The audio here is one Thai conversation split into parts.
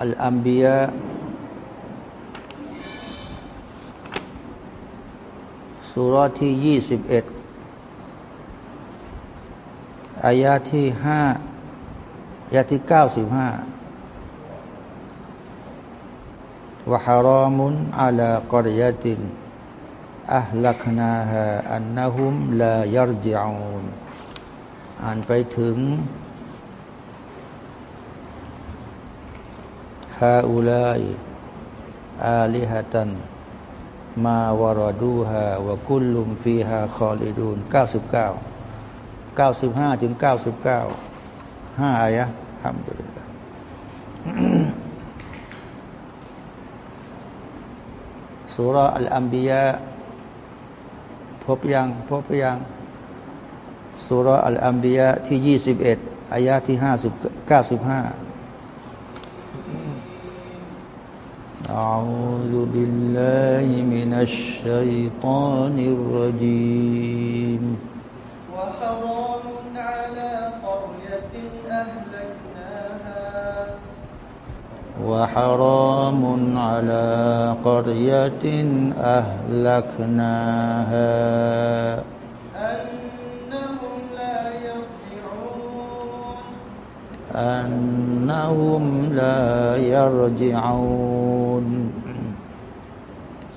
อัลอัมบียะสุรที่ยี่สิบเอ็ดอายาที่ห้าอายาที่เก้าสิบห้าวะฮารอมุนอัลากรยตินอัลลักนาฮะอันนะฮุมลายรจิอูนอ่านไปถึง ฮาอุลัยอาลิฮะตัน มาวรดูฮาวะกุลลุมฟีฮาคอลิดูนเก้าสิบเก้าเก้าสิบห้าถึงเก้าสิบเก้าห้าอายะทำไปเลยสุรอัลอัมบียะพบยังพบยังสุรอัลอัมบียะที่ยี่สิบเอ็ดอายะที่ห้าสิบเก้าสิบห้า أعوذ بالله من الشيطان الرجيم. وحرام على قرية أهلكناها. وحرام على قرية أهلكناها أنهم لا يرجعون أنهم لا يرجعون.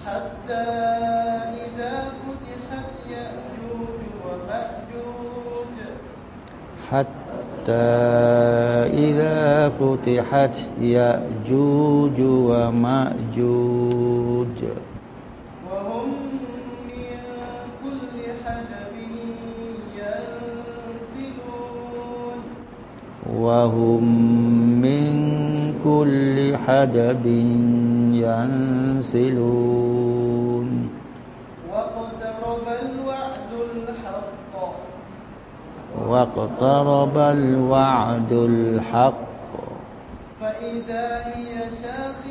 حتى إذا فتحت يأجوج ومأجوج. حتى إذا فتحت يأجوج ومأجوج. وهم من كل حدب ينسلون. واقترب الوعد الحق. واقترب الوعد الحق. فإذا هي شاخصة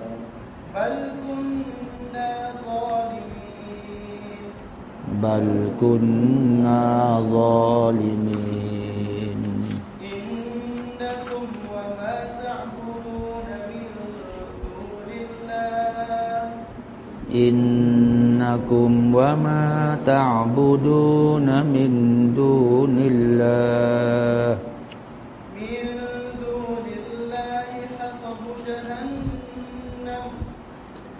بل كنا ظالمين إنكم وما تعبدون من دون الله إنكم وما تعبدون من دون الله من دون الله حصب جهنم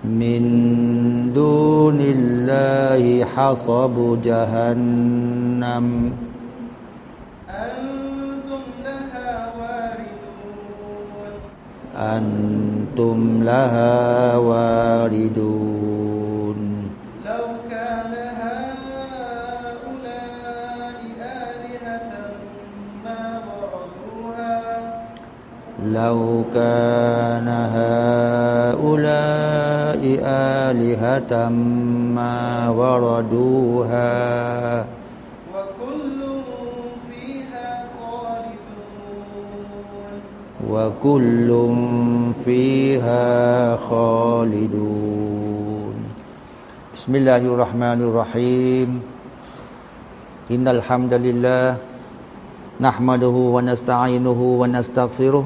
من دون الله حصب جهنم. أنتم لها واردون. أنتم لها واردون. لو كان هؤلاء آلهة ما وردوها. وكل فيها خالدون. وكل فيها خالدون. بسم الله الرحمن الرحيم. إن الحمد لله نحمده ونستعينه ونستغفره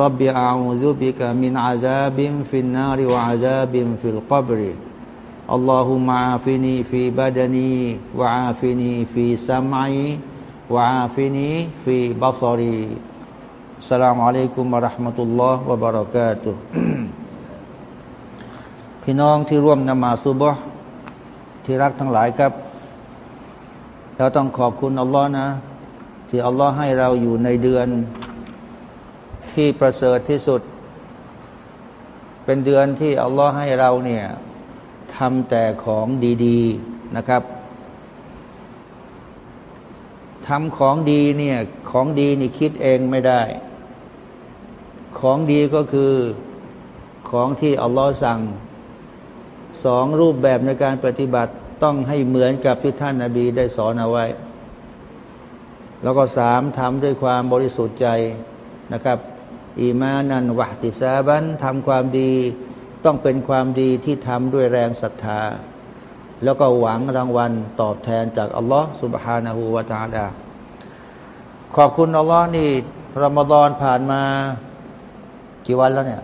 รับบิอาอูซุบิกะมินอาซาบิมฟินนาริวอาซาบิมฟิลกับริاللهم عافني في بدني وعافني في سمعي وعافني في بصري السلام عليكم ورحمة الله وبركاته พี่น้องที่ร่วมนมาซซุบฮ์ที่รักทั้งหลายครับเราต้องขอบคุณอัลลอฮ์นะ ที่อัลลอฮ์ให้เราอยู่ในเดือน ที่ประเสริฐที่สุด เป็นเดือนที่อัลลอฮ์ให้เราเนี่ยทำแต่ของดีๆนะครับทำของดีเนี่ยของดีนี่คิดเองไม่ได้ ของดีก็คือของที่อัลลอฮ์สั่งสองรูปแบบในการปฏิบัติต้องให้เหมือนกับที่ท่านนาบีได้สอนเอาไว้ แล้วก็สามทำด้วยความบริสุทธิ์ใจนะครับ อีมานันวะติซาบันทำความดี ต้องเป็นความดีที่ทำด้วยแรงศรัทธา แล้วก็หวังรางวัลตอบแทนจากอัลลอฮ์สุบฮานาหูวาตาดาขอบคุณอัลลอฮ์นี่รอมฎอนผ่านมากี่วันแล้วเนี่ย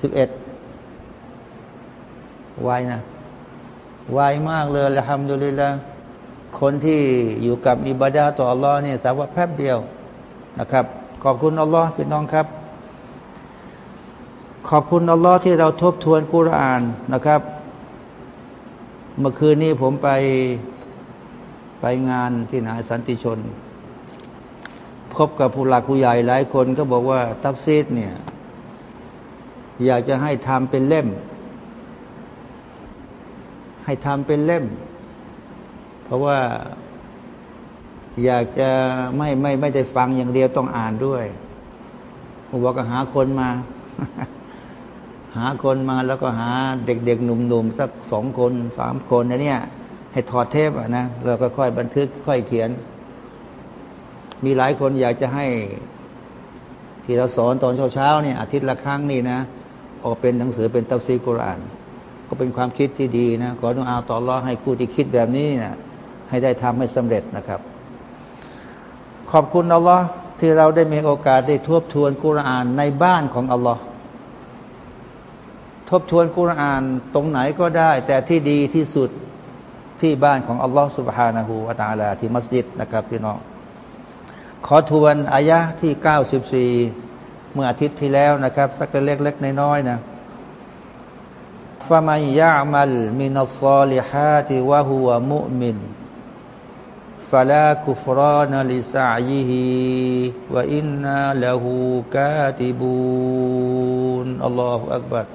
สิบเอ็ดวายนะวายมากเลยละฮัมดุลิละคนที่อยู่กับอิบาดาต่ออัลลอฮ์นี่ยสาวว่าแป๊บเดียวนะครับ ขอบคุณอัลลอฮ์พี่น้องครับ ขอบคุณอัลลอฮ์ที่เราทบทวนกุรานนะครับ เมื่อคืนนี้ผมไปไปงานที่ไหนสันติชน พบกับผู้หลักผู้ใหญ่หลายคนก็บอกว่าตัฟซีดเนี่ย อยากจะให้ทำเป็นเล่ม ให้ทำเป็นเล่ม เพราะว่า อยากจะไม่ไม่ไม่ได้ฟังอย่างเดียวต้องอ่านด้วยผมบอกก็หาคนมา หาคนมาแล้วก็หาเด็กๆหนุ่มๆสักสองคนสามคนนเนี่ย ให้ถอดเทปอะนะแล้วก็ค่อยบันทึกค่อยเขียน มีหลายคนอยากจะให้ ที่เราสอนตอนเช้าๆเนี่ย อาทิตย์ละครั้งนี่นะออกเป็นหนังสือเป็นตัฟซีกุรอานก็เป็นความคิดที่ดีนะขออนุอาต่อรอให้ผู้ที่คิดแบบนี้นะให้ได้ทำให้สำเร็จนะครับ ขอบคุณอัลลอฮ์ที่เราได้มีโอกาสได้ทบทวนกุรอานในบ้านของอัลลอฮ์ทบทวนกุรอานตรงไหนก็ได้ แต่ที่ดีที่สุดที่บ้านของอัลลอฮ์ سبحانه และ تعالى ที่มัสยิดนะครับพี่น้องขอทวนอายะที่ 94 เมื่ออาทิตย์ที่แล้วนะครับ สักเล็กๆน้อยๆนะฟามัยยะมัลมินัสซาลิฮาติวะฮุวะมุมิน ฟาลาคุฟรานลิซายิฮิวะอินนาละหูกาติบูนอัลลอฮฺอักบัร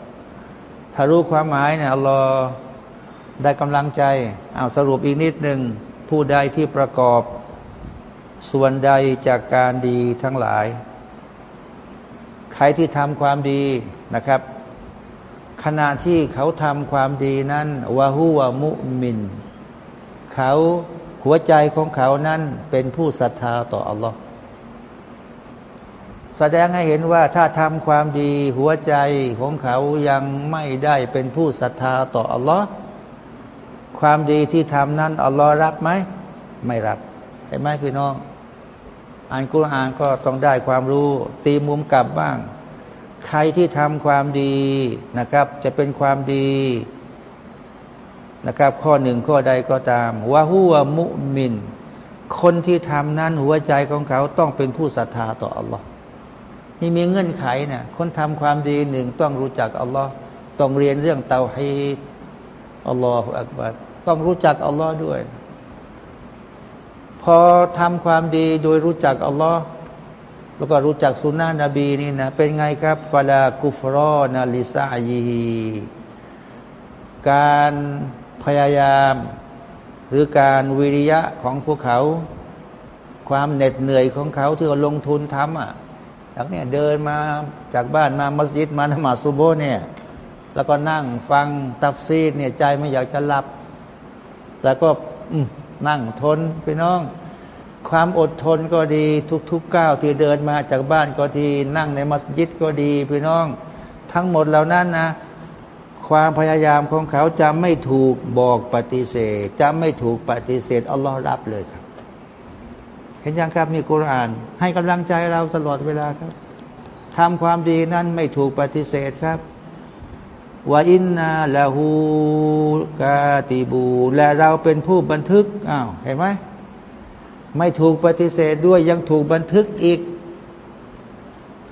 ถ้ารู้ความหมายเนี่ยอัลลอฮ์ได้กำลังใจเอาสรุปอีกนิดหนึ่งผู้ใดที่ประกอบส่วนใดจากการดีทั้งหลาย ใครที่ทำความดีนะครับ ขณะที่เขาทำความดีนั้นวะฮุวะมุมิน เขา หัวใจของเขานั้นเป็นผู้ศรัทธาต่ออัลลอฮ์แสดงให้เห็นว่าถ้าทำความดีหัวใจของเขายังไม่ได้เป็นผู้ศรัทธาต่ออัลลอฮ์ความดีที่ทำนั้นอัลลอฮ์รับไหม ไม่รับเห็นไหมพี่น้อง อ่านกุรอานก็ต้องได้ความรู้ ตีมุมกลับบ้าง ใครที่ทำความดีนะครับ จะเป็นความดี นะครับ ข้อหนึ่งข้อใดก็ตามว่าหัวมุมิน คนที่ทำนั้นหัวใจของเขาต้องเป็นผู้ศรัทธาต่ออัลลอฮ์นี่มีเงื่อนไขเนี่ยคนทำความดีหนึ่งต้องรู้จักอัลลอฮ์ต้องเรียนเรื่องเตาฮีอัลลอฮฺอักบัรต้องรู้จักอัลลอฮ์ด้วย พอทำความดีโดยรู้จักอัลลอฮ์แล้วก็รู้จักสุนนะนบีนี่นะเป็นไงครับفلا كفران لسعيه การ พยายาม หรือการวิริยะของพวกเขา ความเหน็ดเหนื่อยของเขาที่เขาลงทุนทำอะจากเนี่ยเดินมาจากบ้านมามัสยิดมานมาซซุบฮ์เนี่ยแล้วก็นั่งฟังตัฟซีรเนี่ยใจไม่อยากจะหลับ แต่ก็นั่งทนไปน้อง ความอดทนก็ดีทุกๆก้าวที่เดินมาจากบ้านก็ดีนั่งในมัสยิดก็ดีพี่น้อง ทั้งหมดเหล่านั้นนะ ความพยายามของเขาจะไม่ถูกบอกปฏิเสธ จะไม่ถูกปฏิเสธอัลลอฮ์รับเลยครับ เห็นยังครับมีกุรอาน ให้กำลังใจเราตลอดเวลาครับทำความดีนั้นไม่ถูกปฏิเสธครับว่าอินนาละหูกาติบู และเราเป็นผู้บันทึกอ้าวเห็นไหมไม่ถูกปฏิเสธด้วยยังถูกบันทึกอีก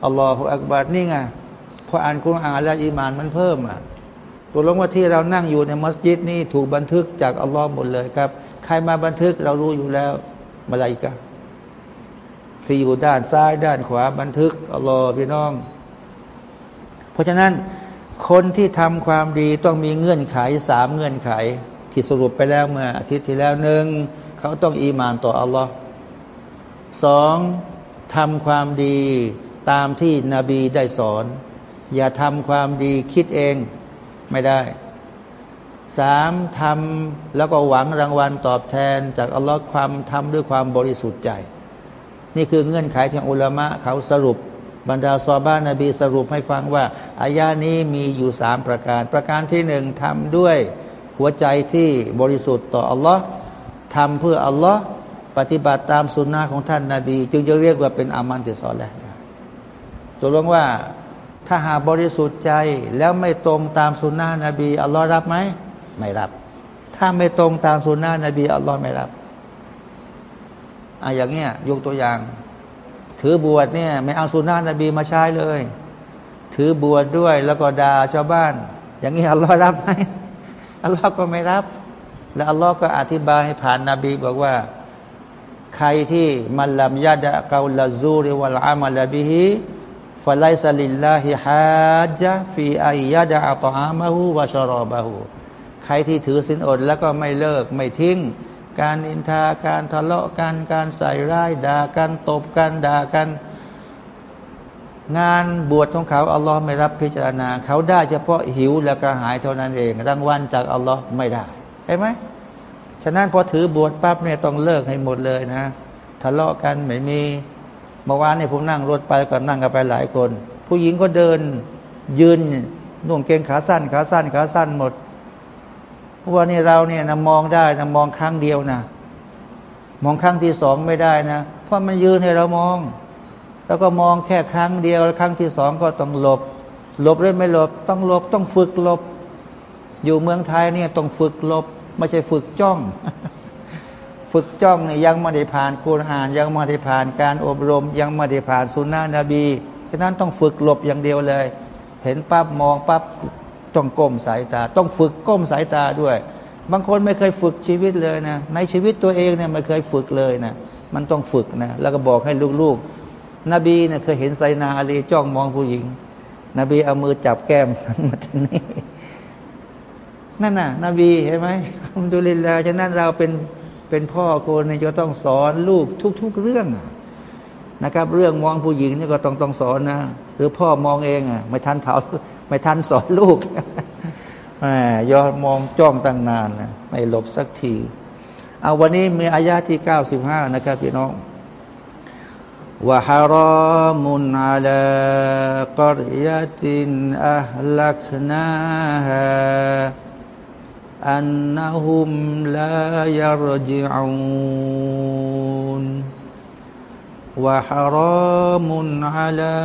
อัลลอฮฺอักบารนี่ไงพออ่านกุรอานแล้วอีมานมันเพิ่มอะ ตัวลงว่าที่เรานั่งอยู่ในมัสยิดนี่ถูกบันทึกจากอัลลอฮ์หมดเลยครับ ใครมาบันทึกเรารู้อยู่แล้วมาลายกาที่อยู่ด้านซ้ายด้านขวาบันทึกอัลลอฮ์พี่น้อง เพราะฉะนั้นคนที่ทำความดีต้องมีเงื่อนไขสามเงื่อนไข ที่สรุปไปแล้วเมื่ออาทิตย์ที่แล้วหนึ่งเขาต้องอีมานต่ออัลลอฮ์สองทำความดีตามที่นบีได้สอน อย่าทำความดีคิดเอง ไม่ได้สามทำแล้วก็หวังรางวัลตอบแทน จากอัลลอฮ์ความทำด้วยความบริสุทธิ์ใจ นี่คือเงื่อนไขที่อุลามะเขาสรุป บรรดาซอบ้านนบีสรุปให้ฟังว่าอายานี้มีอยู่สามประการ ประการที่หนึ่งทำด้วยหัวใจที่บริสุทธิ์ต่ออัลลอฮ์ทำเพื่ออัลลอฮ์ปฏิบัติตามสุนนะของท่านนาบี จึงจะเรียกว่าเป็นอามันติซอลแล้วตกลงว่า ถ้าหาบริสุทธิ์ใจแล้วไม่ตรงตามสุนนะนบีอัลลอฮ์รับไหมไม่รับ ถ้าไม่ตรงตามสุนนะนบีอัลลอฮ์ไม่รับอะอย่างเงี้ยยกตัวอย่าง ถือบวชเนี่ย ไม่เอาสุนนะนบีมาใช้เลย ถือบวชดด้วยแล้วก็ด่าชาวบ้าน อย่างนี้ยอัลลอฮ์รับไหมอัลลอฮ์ก็ไม่รับ แล้วอัลลอฮ์ก็อธิบายให้ผ่านนาบีบอกว่า ใครที่มันลำยาดะกาลซูริวัลอามัลบิฮิ ฟลัยสลิลลาฮิฮาจะฟีอายาดะอัตอามะฮูวะชรอบะฮูใครที่ถือสินอดแล้วก็ไม่เลิกไม่ทิ้ง การอินทาการทะเลาะกันการใส่ร้ายด่ากันตบกันด่ากัน งานบวชของเขาอัลลอฮ์ไม่รับพิจารณา เขาได้เฉพาะหิวและกระหายเท่านั้นเองรางวัลจากอัลลอฮ์ไม่ได้เห็นไหมฉะนั้นพอถือบวชปั๊บเนี่ยต้องเลิกให้หมดเลยนะ ทะเลาะกันไม่มี เมื่อวานนี่ผมนั่งรถไปก็นั่งกันไปหลายคน ผู้หญิงก็เดิน ยืนนุ่งเกงขาสั้น ขาสั้น ขาสั้นหมดว่านี่เราเนี่ยนะมองได้นะมองครั้งเดียวนะมองครั้งที่สองไม่ได้นะเพราะมันยืนให้เรามอง แล้วก็มองแค่ครั้งเดียวครั้งที่สองก็ต้องหลบ หลบหรือไม่หลบ ต้องหลบต้องฝึกหลบ อยู่เมืองไทยเนี่ยต้องฝึกหลบ ไม่ใช่ฝึกจ้อง ฝึกจ้องเนี่ยยังไม่ได้ผ่านคุรานยังไม่ได้ผ่านการอบรม ยังไม่ได้ผ่านสุนนะนบีฉะนั้นต้องฝึกหลบอย่างเดียวเลย เห็นปั๊บมองปั๊บต้องก้มสายตา ต้องฝึกก้มสายตาด้วย บางคนไม่เคยฝึกชีวิตเลยนะ ในชีวิตตัวเองเนี่ยไม่เคยฝึกเลยนะมันต้องฝึกนะแล้วก็บอกให้ลูกๆ นบีเนี่ยเคยเห็นไซนาอาลีจ้องมองผู้หญิง นบีเอามือจับแก้มมาที่นี่นั่นน่ะ นบีเห็นไหมดูลินแล้วฉะนั้นเราเป็น เป็นพ่อคนเนี่ยจะต้องสอนลูกทุก ๆเรื่องนะครับ เรื่องมองผู้หญิงนี่ก็ต้องต้องสอนนะหรือพ่อมองเองอะไม่ทันเท้าไม่ทันสอนลูกยอดมองจ้องตั้งนานนะไม่หลบสักทีเอาวันนี้มีอายาที่เก้าสิบห้านะครับพี่น้องวะฮารอมุนอาลากริยตินอัลลักนาฮา อันนะฮุมลายรจิอูนวะฮารอมุนอาลา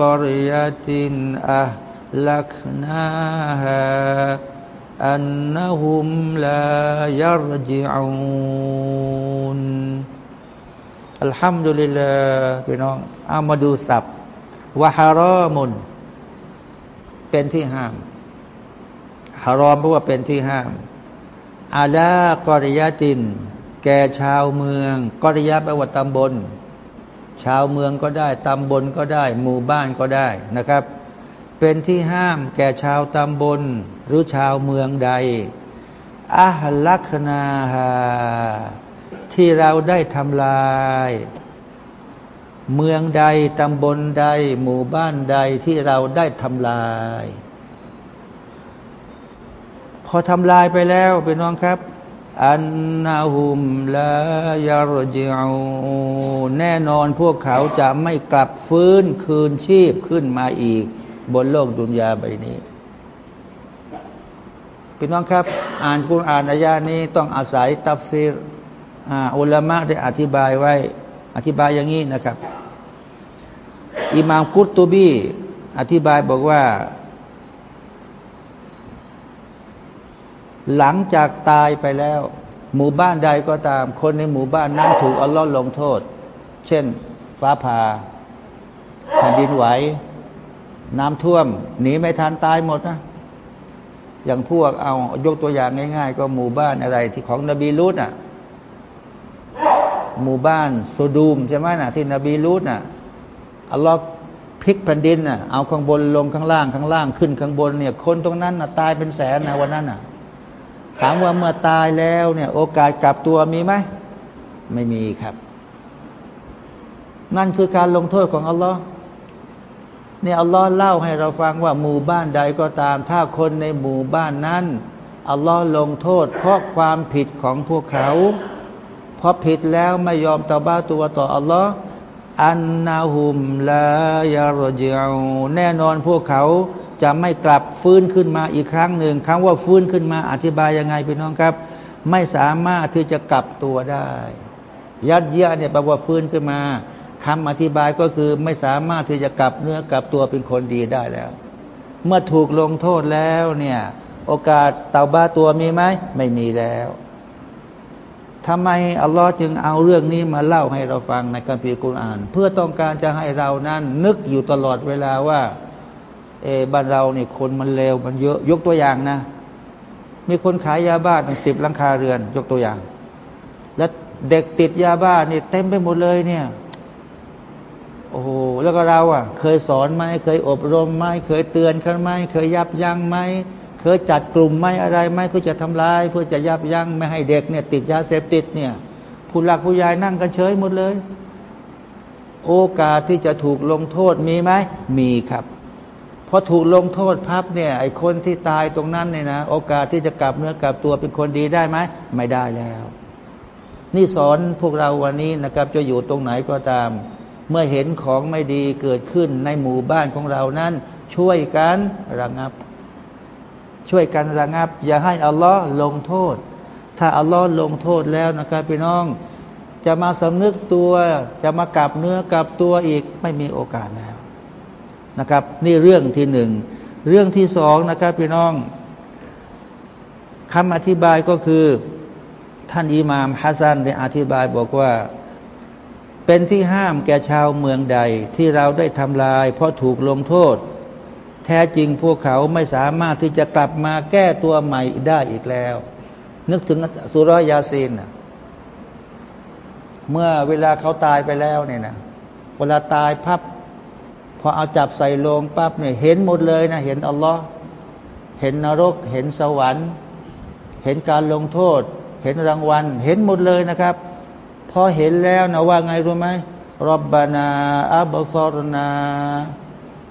กริยตินอัลักนาฮาอันนะฮุมลายรจิอูนอัลฮัมดุลิลลาห์พี่น้องอามาดูศัพท์วะฮรอมุน เป็นที่ห้าม ฮารอมเพราะว่าเป็นที่ห้ามอาลากอริยติน แก่ชาวเมืองกอริยะแปลว่าตำบล ชาวเมืองก็ได้ตำบลก็ได้ หมู่บ้านก็ได้นะครับ เป็นที่ห้ามแก่ชาวตำบล หรือชาวเมืองใดอาหลักนาฮาที่เราได้ทำลาย เมืองใดตำบลใด หมู่บ้านใดที่เราได้ทำลาย อทำลายไปแล้วเป็นน้องครับ อันนาหุมลายารจิอูแน่นอนพวกเขาจะไม่กลับฟื้นคืนชีพขึ้นมาอีก บนโลกดุนยาใบนี้พี่น้องครับ อ่านกุรอ่านอายานี้ต้องอาศัยตัฟซีรอุลามะได้อธิบายไว้ อธิบายอย่างนี้นะครับอิมามกุตตูบีอธิบายบอกว่า หลังจากตายไปแล้ว หมู่บ้านใดก็ตาม คนในหมู่บ้านนั้นถูกอัลลอฮ์ลงโทษ เช่น ฟ้าผ่าแผ่นดินไหว น้ำท่วม หนีไม่ทันตายหมดนะอย่างพวกเอายกตัวอย่างง่าย ๆ ก็หมู่บ้านอะไร ที่ของนบีลูตอะ หมู่บ้านโซดูมใช่ไหมนะที่นบีลูตน่ะอัลลอฮ์พลิกแผ่นดินน่ะเอาข้างบนลงข้างล่างข้างล่างขึ้นข้างบนเนี่ย คนตรงนั้นน่ะตายเป็นแสนนะวันนั้นน่ะ ถามว่าเมื่อตายแล้วเนี่ย โอกาสกลับตัวมีไหม ไม่มีครับ นั่นคือการลงโทษของอัลลอฮ์เนี่ยอัลลอฮ์เล่าให้เราฟังว่าหมู่บ้านใดก็ตาม ถ้าคนในหมู่บ้านนั้นอัลลอฮ์ลงโทษ เพราะความผิดของพวกเขาพอผิดแล้วไม่ยอมตอบ้าตัวต่ออัลลอฮ์อันนาหุมลายารจิอูแน่นอนพวกเขา จะไม่กลับฟื้นขึ้นมาอีกครั้งหนึ่งคำว่าฟื้นขึ้นมาอธิบายยังไงพี่น้องครับ ไม่สามารถที่จะกลับตัวได้ ยัดเยียเนี่ยแปลว่าฟื้นขึ้นมาคำอธิบายก็คือไม่สามารถที่จะกลับเนื้อกลับตัวเป็นคนดีได้แล้ว เมื่อถูกลงโทษแล้วเนี่ย โอกาสเตาบ้าตัวมีไหมไม่มีแล้วทำไมอัลลอฮ์จึงเอาเรื่องนี้มาเล่าให้เราฟังในคัมภีร์กุรอานเพื่อต้องการจะให้เรานั้นนึกอยู่ตลอดเวลาว่า เอบ้านเราเนี่ยคนมันเลวมันเยอะยกตัวอย่างนะ มีคนขายยาบ้าตั้งสิบลังคาเรือน ยกตัวอย่าง แล้วเด็กติดยาบ้านี่เต็มไปหมดเลยเนี่ยโอ้โหแล้วก็เราอะ เคยสอนไหมเคยอบรมไหมเคยเตือนกันไหมเคยยับยั้งไหมเคยจัดกลุ่มไหมอะไรไหมเพื่อจะทำลาย เพื่อจะยับยั้งไม่ให้เด็กเนี่ยติดยาเสพติดเนี่ย ผู้หลักผู้ใหญ่นั่งกันเฉยหมดเลย โอกาสที่จะถูกลงโทษมีไหมมีครับ พอถูกลงโทษพับเนี่ยไอ้คนที่ตายตรงนั้นเนี่ยนะโอกาสที่จะกลับเนื้อกลับตัวเป็นคนดีได้ไหมไม่ได้แล้ว นี่สอนพวกเราวันนี้นะครับ จะอยู่ตรงไหนก็ตาม เมื่อเห็นของไม่ดีเกิดขึ้นในหมู่บ้านของเรานั้น ช่วยกันระงับ ช่วยกันระงับ อย่าให้อัลลอฮ์ลงโทษ ถ้าอัลลอฮ์ลงโทษแล้วนะครับพี่น้อง จะมาสำนึกตัว จะมากลับเนื้อกลับตัวอีกไม่มีโอกาสแล้ว นะครับ นี่เรื่องที่หนึ่ง เรื่องที่สองนะครับพี่น้องคำอธิบายก็คือ ท่านอิหม่ามฮัสซันได้อธิบายบอกว่า เป็นที่ห้ามแก่ชาวเมืองใดที่เราได้ทำลาย เพราะถูกลงโทษ แท้จริงพวกเขาไม่สามารถที่จะกลับมาแก้ตัวใหม่ได้อีกแล้ว นึกถึงสุรยาซีนเมื่อเวลาเขาตายไปแล้วเนี่ยนะเวลาตายพับ พอเอาจับใส่โลงปั๊บเนี่ยเห็นหมดเลยนะ เห็นอัลลอฮ์เห็นนรก เห็นสวรรค์ เห็นการลงโทษ เห็นรางวัล เห็นหมดเลยนะครับ พอเห็นแล้วนะว่าไงรู้ไหมรับบานาอับซรนา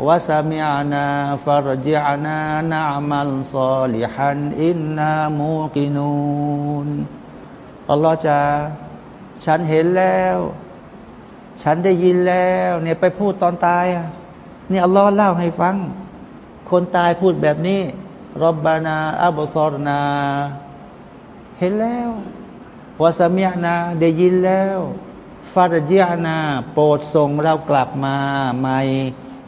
วะสามีอานาฟารจิอานานามัลซอลิฮันอินนามูกินูนอัลลอฮ์จะฉันเห็นแล้ว ฉันได้ยินแล้ว เนี่ยไปพูดตอนตาย นี่อัลลอฮ์เล่าให้ฟัง คนตายพูดแบบนี้รบบานาอับซรนา เห็นแล้ววาสมีนาได้ยินแล้วฟาดเจียนา โปรดส่งเรากลับมาใหม่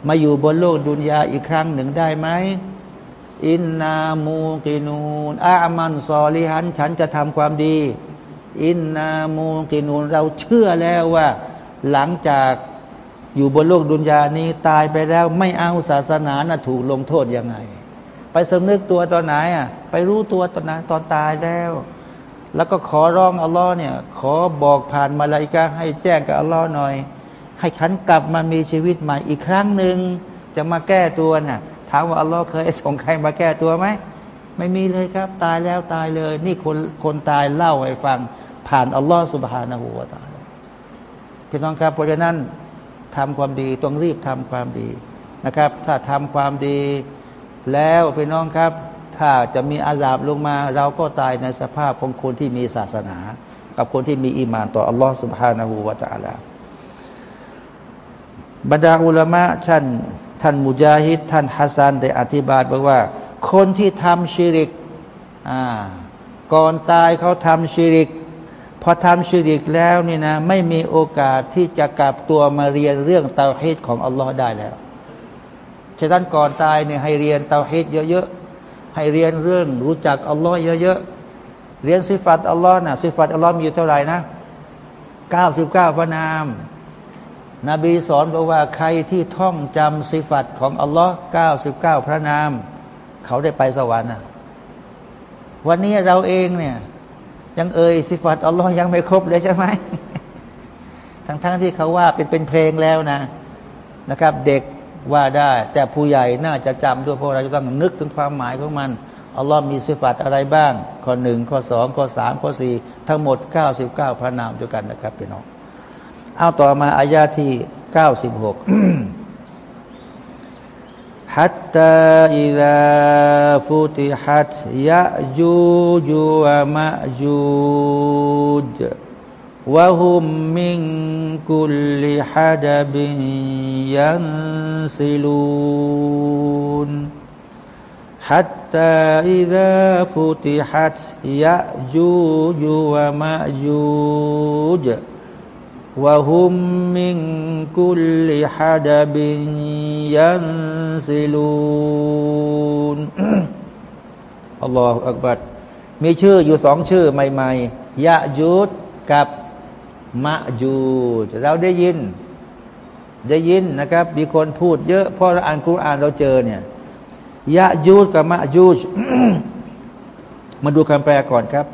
มาอยู่บนโลกดุนยาอีกครั้งหนึ่งได้ไหมอินนามูกินูนอามันซอลิฮัน ฉันจะทำความดี อินนามูกินูนเราเชื่อแล้วว่า หลังจาก อยู่บนโลกดุนยานี้ตายไปแล้วไม่เอาศาสนานะถูกลงโทษยังไง ไปสำนึกตัวตอนไหนอะไปรู้ตัวตอนไหนตอนตายแล้ว แล้วก็ขอร้องอัลลอฮ์เนี่ย ขอบอกผ่านมาลายกาให้แจ้งกับอัลลอฮ์หน่อย ให้ฉันกลับมามีชีวิตใหม่อีกครั้งหนึ่งจะมาแก้ตัวน่ะถามว่าอัลลอฮ์เคยส่งใครมาแก้ตัวไหมไม่มีเลยครับ ตายแล้วตายเลย นี่คนคนตายเล่าให้ฟัง ผ่านอัลลอฮ์สุบฮานาหูวาตาพี่น้องครับเพราะฉะนั้น ทำความดีต้องรีบทำความดีนะครับ ถ้าทำความดีแล้วพี่น้องครับ ถ้าจะมีอาสาบลงมา เราก็ตายในสภาพของคนที่มีศาสนา กับคนที่มีอีมานต่ออัลลอฮฺสุบฮานาหูวาตาลาบรรดาอุลามะท่านท่านมุจาฮิตท่านฮัสซันได้อธิบายบอกว่า คนที่ทำชิริกก่อนตายเขาทำชิริก พอทำชิริกแล้วนี่นะไม่มีโอกาสที่จะกลับตัวมาเรียนเรื่องเตาฮิดของอัลลอฮ์ได้แล้วฉะนั้นก่อนตายเนี่ยให้เรียนเตาฮิดเยอะๆให้เรียนเรื่องรู้จักอัลลอฮ์เยอะๆเรียนสิฟัตอัลลอฮ์นะสิฟัตอัลลอฮ์มีอยู่เท่าไหร่นะเก้าสิบเก้าพระนาม นบีสอนบอกว่าใครที่ท่องจำสิฟัตของอัลลอฮ์เก้าสิบเก้าพระนาม เขาได้ไปสวรรค์นะวันนี้เราเองเนี่ย ยังเอ่ยสิฟัตอัลลอฮ์ยังไม่ครบเลยใช่ไหมทั้งๆทที่เขาว่าเป็นเป็นเพลงแล้วนะนะครับ เด็กว่าได้แต่ผู้ใหญ่น่าจะจำด้วยเพราะเราจะต้องนึกถึงความหมายของมันอัลลอฮ์มีสิฟัตอะไรบ้าง ข้อหนึ่งข้อสองข้อสามข้อสี่ทั้งหมดเก้าสิบเก้าพระนามด้วยกันนะครับพี่น้องเอาต่อมาอายาที่เก้าสิบหก حتى إذا فتحت يأجوج ومأجوج وهم من كل حدب ينسلون. حتى إذا فتحت يأجوج ومأجوج วะฮุมมิงกุลิฮะดะบินยันซิลูนอัลลอฮฺอักบัดมีชื่ออยู่สองชื่อใหม่ๆยะยุดกับมะยูดเราได้ยิน ได้ยินนะครับ มีคนพูดเยอะพราเราอ่านคุรานเราเจอเนี่ยยะยูดกับมะยูดมาดูคำแปลก่อนครับ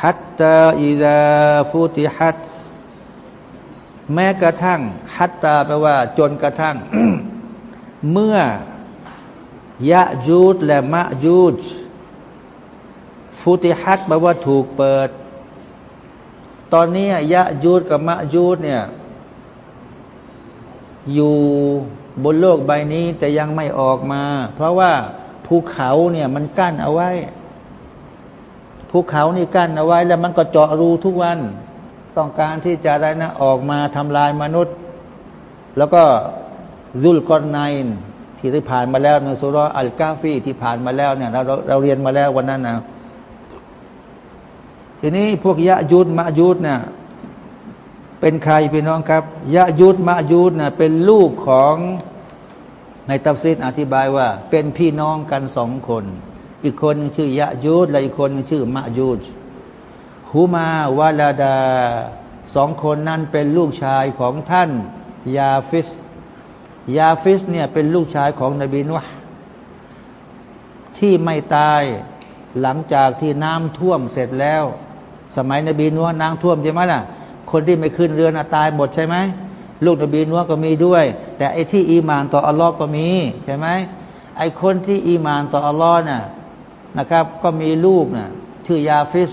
ฮัตตาอิดาฟุติฮัต แม้กระทั่งฮัตตาแปลว่าจนกระทั่ง เมื่อยะยูดและมะยูดฟุติฮัตแปลว่าถูกเปิด ตอนนี้ยะยูดกับมะยูดเนี่ย อยู่บนโลกใบนี้แต่ยังไม่ออกมา เพราะว่าภูเขาเนี่ยมันกั้นเอาไว้ภูเขานี่กั้นเอาไว้ แล้วมันก็เจาะรูทุกวัน ต้องการที่จะได้นะออกมาทำลายมนุษย์ แล้วก็ซุลกอนไนน์ที่ได้ผ่านมาแล้วในสุรอัลกาฟีที่ผ่านมาแล้วเนี่ยเราเราเรียนมาแล้ววันนั้นนะทีนี้พวกยะยุดมะยุดเนี่ยเป็นใครพี่น้องครับยะยุดมะยุดเนี่ยเป็นลูกของในตัฟซีรอธิบายว่า เป็นพี่น้องกันสองคน อีกคนชื่อยะอ์ยูจและอีกคนชื่อมะอ์ยูจ هما ولدا สองคนนั้นเป็นลูกชายของท่าน ยาฟิส ยาฟิสเนี่ยเป็นลูกชายของนบีนุฮ์ที่ไม่ตายหลังจากที่น้ำท่วมเสร็จแล้ว สมัยนบีนัวน้ำท่วมใช่ไหมล่ะ คนที่ไม่ขึ้นเรือนะตายหมดใช่ไหมลูกนบีนัวก็มีด้วย แต่ไอ้ที่อีมานต่ออัลลอฮ์ก็มีใช่ไหมไอ้คนที่อีมานต่ออัลลอฮ์น่ะนะครับ ก็มีลูกน่ะชื่อยาฟิส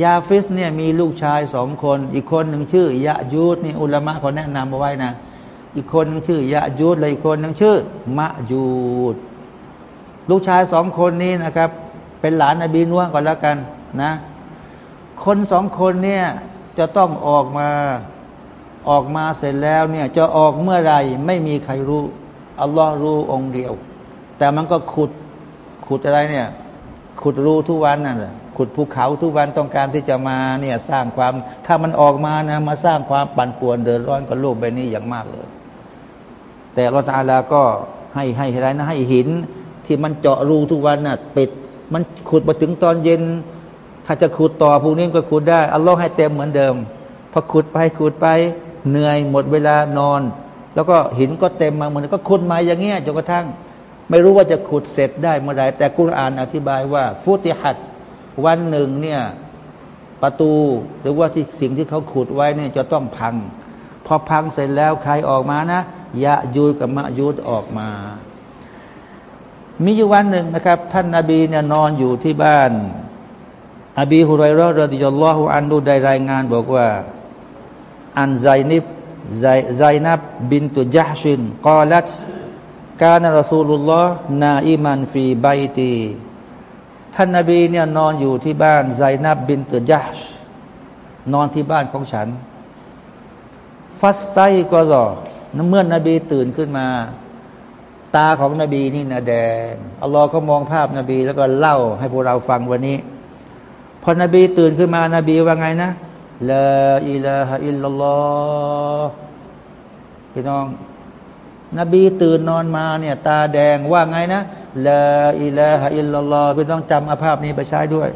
ยาฟิสเนี่ยมีลูกชายสองคน อีกคนหนึ่งชื่อยะอ์ยูจนี่อุลามะเขาแนะนำมาไว้นะ อีกคนนึงชื่อยะอ์ยูจและอีกคนหนึ่งชื่อ มะอ์ยูจลูกชายสองคนนี้นะครับ เป็นหลานนบีนัวก่อนแล้วกันนะ คนสองคนเนี่ยจะต้องออกมาออกมาเสร็จแล้วเนี่ยจะออกเมื่อไรไม่มีใครรู้อัลลอฮ์รู้องเดียว แต่มันก็ขุดขุดอะไรเนี่ย ขุดรู้ทุกวันนั่นแหละ ขุดภูเขาทุกวันต้องการที่จะมาเนี่ยสร้างความ ถ้ามันออกมานะมาสร้างความปั่นป่วนเดือดร้อนกับโลกใบนี้อย่างมากเลย แต่ลอตาลาก็ให้ให้อะไรนะให้หิน ที่มันเจาะรูทุกวันนะ่ะปิด มันขุดมาถึงตอนเย็น ถ้าจะขุดต่อพวกนี้ก็ขุดได้อัลลอฮ์ให้เต็มเหมือนเดิมพอขุดไปขุดไปเหนื่อยหมดเวลานอน แล้วก็หินก็เต็มมาเหมือนก็ขุดมาอย่างเงี้ยจนกระทั่ง ไม่รู้ว่าจะขุดเสร็จได้เมื่อไรแต่กุรอานอธิบายว่า ฟุติฮัด วันหนึ่งเนี่ย ประตูหรือว่าที่สิ่งที่เขาขุดไว้เนี่ยจะต้องพัง พอพังเสร็จแล้วใครออกมานะยะยูดกับมะยูดออกมา มีอยู่วันหนึ่งนะครับ ท่านนาบีเนี่ยนอนอยู่ที่บ้านอบีฮุไรรอรดิยัลลอฮุอันดูได้รายงานบอกว่า อันไซนิบไซนับบินตุจัฮชินกอลัตกานรสูลุลลอฮ์นาอิมันฟีไบตี ท่านนาบีเนี่ยนอนอยู่ที่บ้านไซนับบินตุยาชนอนที่บ้านของฉัน ฟัสไตก็รอเมื่อนนบีตื่นขึ้นมา ตาของนบีนี่นะแดงอัลลอฮ์ก็มองภาพนบี แล้วก็เล่าให้พวกเราฟังวันนี้ พอนบีตื่นขึ้นมานาบีว่าไงนะลาอิลาฮะอิลลัลลอฮ์พี่น้อง นบีตื่นนอนมาเนี่ย ตาแดงว่าไงนะ ลาอิลาฮะอิลลัลลอฮ์พี่น้องจำอาภาพนี้ไปใช้ด้วย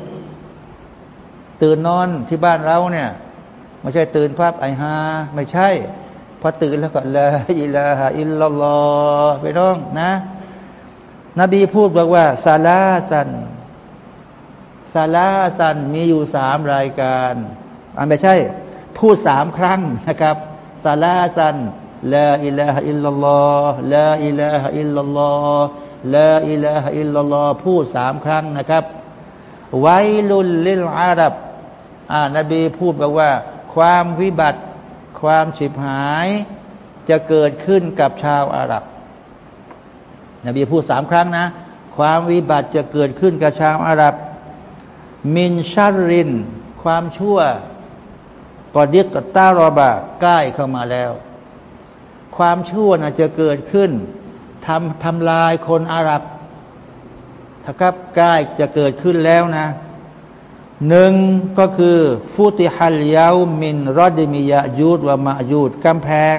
ตื่นนอนที่บ้านเราเนี่ยไม่ใช่ตื่นปั๊บไอ้ห่าไม่ใช่ พอตื่นแล้วก็لا إله إلا الله พี่น้องนะ นบีพูดบอกว่าซาลาสันซาลาสันมีอยู่สามรายการอันไม่ใช่ พูดสามครั้งนะครับثلاثا لا إله إلا الله لا إله إلا الله لا إله إلا الله พูดสามครั้งนะครับ ไวลุลลิลอาดับอ่านบีพูดบอกว่า ความวิบัติความฉิบหาย จะเกิดขึ้นกับชาวอาหรับ นบีพูดสามครั้งนะ ความวิบัติจะเกิดขึ้นกับชาวอาหรับ มินชาริน ความชั่วกอดิกตารอบะใกล้เข้ามาแล้ว ความชั่วนะจะเกิดขึ้น ทำทำลายคนอาหรับถ้าครับใกล้จะเกิดขึ้นแล้วนะหนึ่งก็คือฟุติฮัลยาวมินรอดิมิยะยูดวามะยูดกำแพง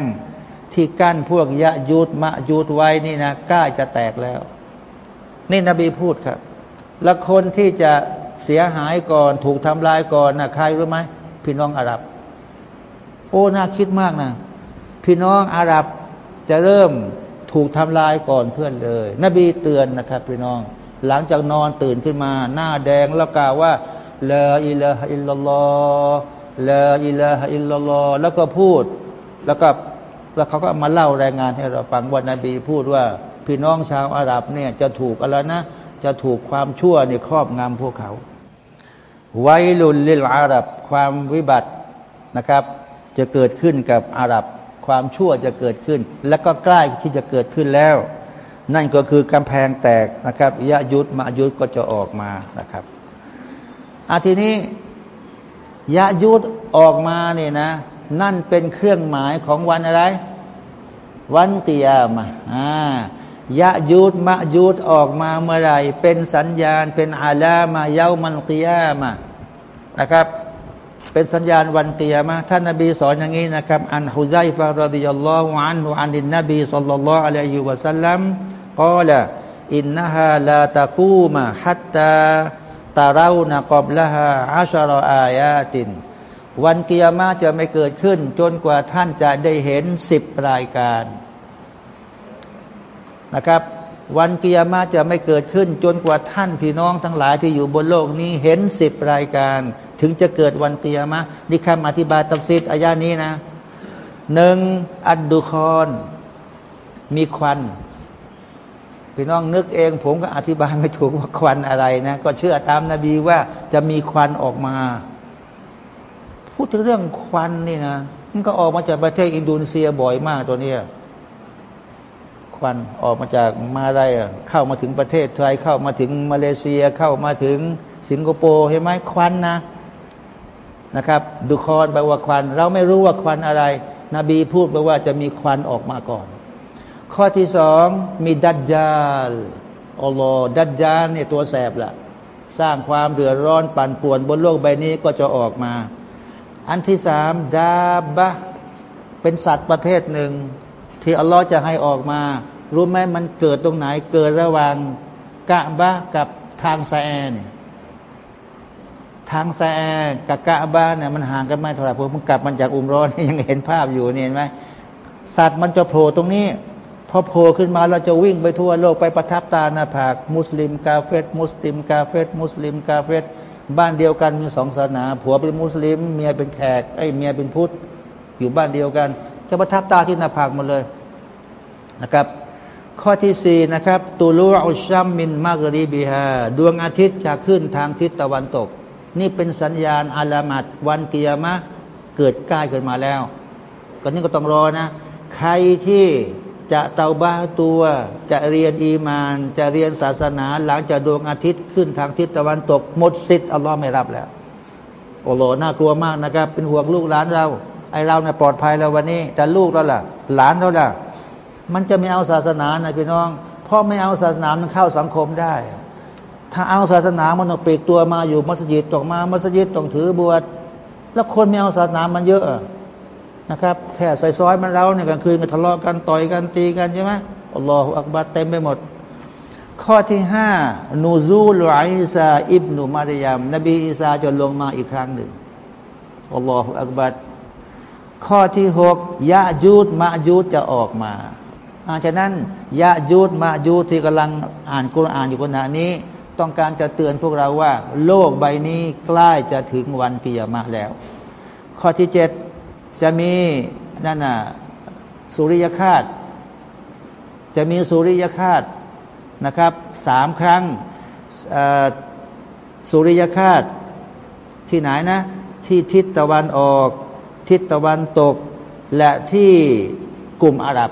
ที่กั้นพวกยะยูดมะยูดไว้นี่นะใกล้จะแตกแล้ว นี่นบีพูดครับ แล้วคนที่จะเสียหายก่อนถูกทำลายก่อนนะใครรู้ไหมพี่น้องอาหรับ โอ้น่าคิดมากนะพี่น้องอาหรับจะเริ่ม ถูกทำลายก่อนเพื่อนเลย นบีเตือนนะครับพี่น้อง หลังจากนอนตื่นขึ้นมา หน้าแดงแล้วกล่าวว่าلا إله إلا الله لا إله إلا الله แล้วก็พูด แล้วก็แล้วเขาก็มาเล่ารายงานให้เราฟังว่านบีพูดว่า พี่น้องชาวอาหรับเนี่ยจะถูกอะไรนะ จะถูกความชั่วในครอบงำพวกเขาويل للعرب ความวิบัตินะครับ จะเกิดขึ้นกับอาหรับ ความชั่วจะเกิดขึ้น และก็ใกล้ที่จะเกิดขึ้นแล้ว นั่นก็คือกำแพงแตกนะครับยะยุดมายุดก็จะออกมานะครับอาทีนี้ยะยุดออกมาเนี่ยนะ นั่นเป็นเครื่องหมายของวันอะไร วันเตียมาอ่ายะยุดมะยุดออกมาเมื่อไรเป็นสัญญาณเป็นอาลามาเย้ามันเตียมานะครับ เป็นสัญญาณวันเตียมาท่านนบีสอนอย่างนี้นะครับ อันฮุไซฟารดิยัลลอฮุอันฮุอันดินนบีสัลลัลลอฮุอะลัยฮิวะสัลลัมกล่าวอินนฮาลาตะกูมาฮัตตาตาเรานะกอบละฮาอัชรออายาติน วันเกียรมาจะไม่เกิดขึ้น จนกว่าท่านจะได้เห็นสิบรายการนะครับ วันกิยามาจะไม่เกิดขึ้น จนกว่าท่านพี่น้องทั้งหลายที่อยู่บนโลกนี้เห็นสิบรายการ ถึงจะเกิดวันกิยามานี่คำอธิบายตัฟซีรอายานี้นะหนึ่งالدخانมีควัน พี่น้องนึกเอง ผมก็อธิบายไม่ถูกว่าควันอะไรนะ ก็เชื่อตามนาบีว่าจะมีควันออกมา พูดถึงเรื่องควันนี่นะมันก็ออกมาจากประเทศอินโดนีเซียบ่อยมากตัวเนี้ย ควันออกมาจากมาอะไรเข้ามาถึงประเทศไทยเข้ามาถึงมาเลเซียเข้ามาถึงสิงคโปร์เห็นไหมควันนะนะครับ ดูคอนแปลว่าควัน เราไม่รู้ว่าควันอะไร นบีพูดแปว่าจะมีควันออกมาก่อน ข้อที่สองมีดัจจาลอัลลอฮ์ดัจจาลเนี่ยตัวแสบละสร้างความเดือดร้อนปั่นป่วนบนโลกใบนี้ก็จะออกมา อันที่สามดาบะเป็นสัตว์ประเภทหนึ่ง ที่อัลลอฮ์จะให้ออกมา รู้ไหมมันเกิดตรงไหน เกิดระหว่างกะบะกับทางซาแอนทางซาแอกับกะบะเนี่ยมันห่างกันไม่เท่าไหร่ผมกลับมันจากอุมร้อนยังเห็นภาพอยู่เนี่ยเห็นไหมสัตว์มันจะโผล่ตรงนี้ พอโผล่ขึ้นมาเราจะวิ่งไปทั่วโลกไปประทับตาหน้าผาก มุสลิมกาเฟตมุสลิมกาเฟตมุสลิมกาเฟตบ้านเดียวกันมีสองศาสนา ผัวเป็นมุสลิม เมียเป็นแขกไอ้เมียเป็นพุทธอยู่บ้านเดียวกัน จะประทับตาที่หน้าผากหมดเลย นะครับ ข้อที่สี่นะครับตูลูอุชัมมินมากรีบิฮาดวงอาทิตย์จะขึ้นทางทิศตะวันตก นี่เป็นสัญญาณอาลามัดวันเกียรมะเกิดใกล้ขึ้นมาแล้วก็นี่ก็ต้องรอนะ ใครที่จะเตาบ้าตัวจะเรียนอีมาน จะเรียนศาสนา หลังจากดวงอาทิตย์ขึ้นทางทิศตะวันตก หมดสิทธิ์อัลลอฮ์ไม่รับแล้วโอ้โหน่ากลัวมากนะครับ เป็นห่วงลูกหลานเรา ไอเราเนี่ยปลอดภัยแล้ววันนี้ แต่ลูกเราล่ะ หลานเราล่ะ มันจะไม่เอาศาสนานะพี่น้องเพราะไม่เอาศาสนามันเข้าสังคมได้ ถ้าเอาศาสนามันต้องปีกตัวมาอยู่มัสยิดต้องมามัสยิดต้องถือบวชแล้วคนไม่เอาศาสนามันเยอะนะครับ แค่ใส่ซอยมันเราเนี่ยกลางคืนก็ทะเลาะกันต่อยกันตีกันใช่ไหมอัลลอฮฺอักบัดเต็มไปหมด ข้อที่ห้านูซูลอิซาอิบนุมารยามนบีอิสาจะลงมาอีกครั้งหนึ่งอัลลอฮฺอักบัดข้อที่หกยะจูดมะจูดจะออกมา ฉะนั้นยะจูดมะจูดที่กำลังอ่านกุรอานอยู่ขณะนี้ ต้องการจะเตือนพวกเราว่า โลกใบนี้ใกล้จะถึงวันกิยามะแล้ว ข้อที่เจ็ดจะมีนั่นน่ะสุริยคาตจะมีสุริยคาตนะครับสามครั้งสุริยคาตที่ไหนนะ ที่ทิศตะวันออก ทิศตะวันตก และที่กลุ่มอาหรับ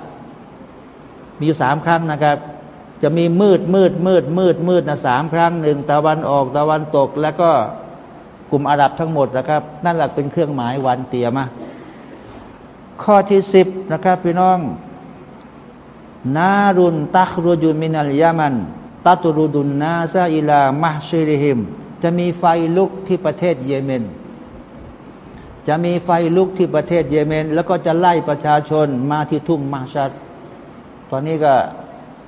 มีอยู่สามครั้งนะครับ จะมีมืดมืดมืดมืดมืดนะสามครั้งหนึ่งตะวันออกตะวันตก แล้วก็กลุ่มอาหรับทั้งหมดนะครับ นั่นแหละเป็นเครื่องหมายวันเตียมา ข้อที่สิบนะครับพี่น้อง นารุนตักรุจุมินัลยามันตัตุรุดุนนาซาอิลามหชิริหิม จะมีไฟลุกที่ประเทศเยเมน จะมีไฟลุกที่ประเทศเยเมน แล้วก็จะไล่ประชาชนมาที่ทุ่งมาชัดต อนนี้ก็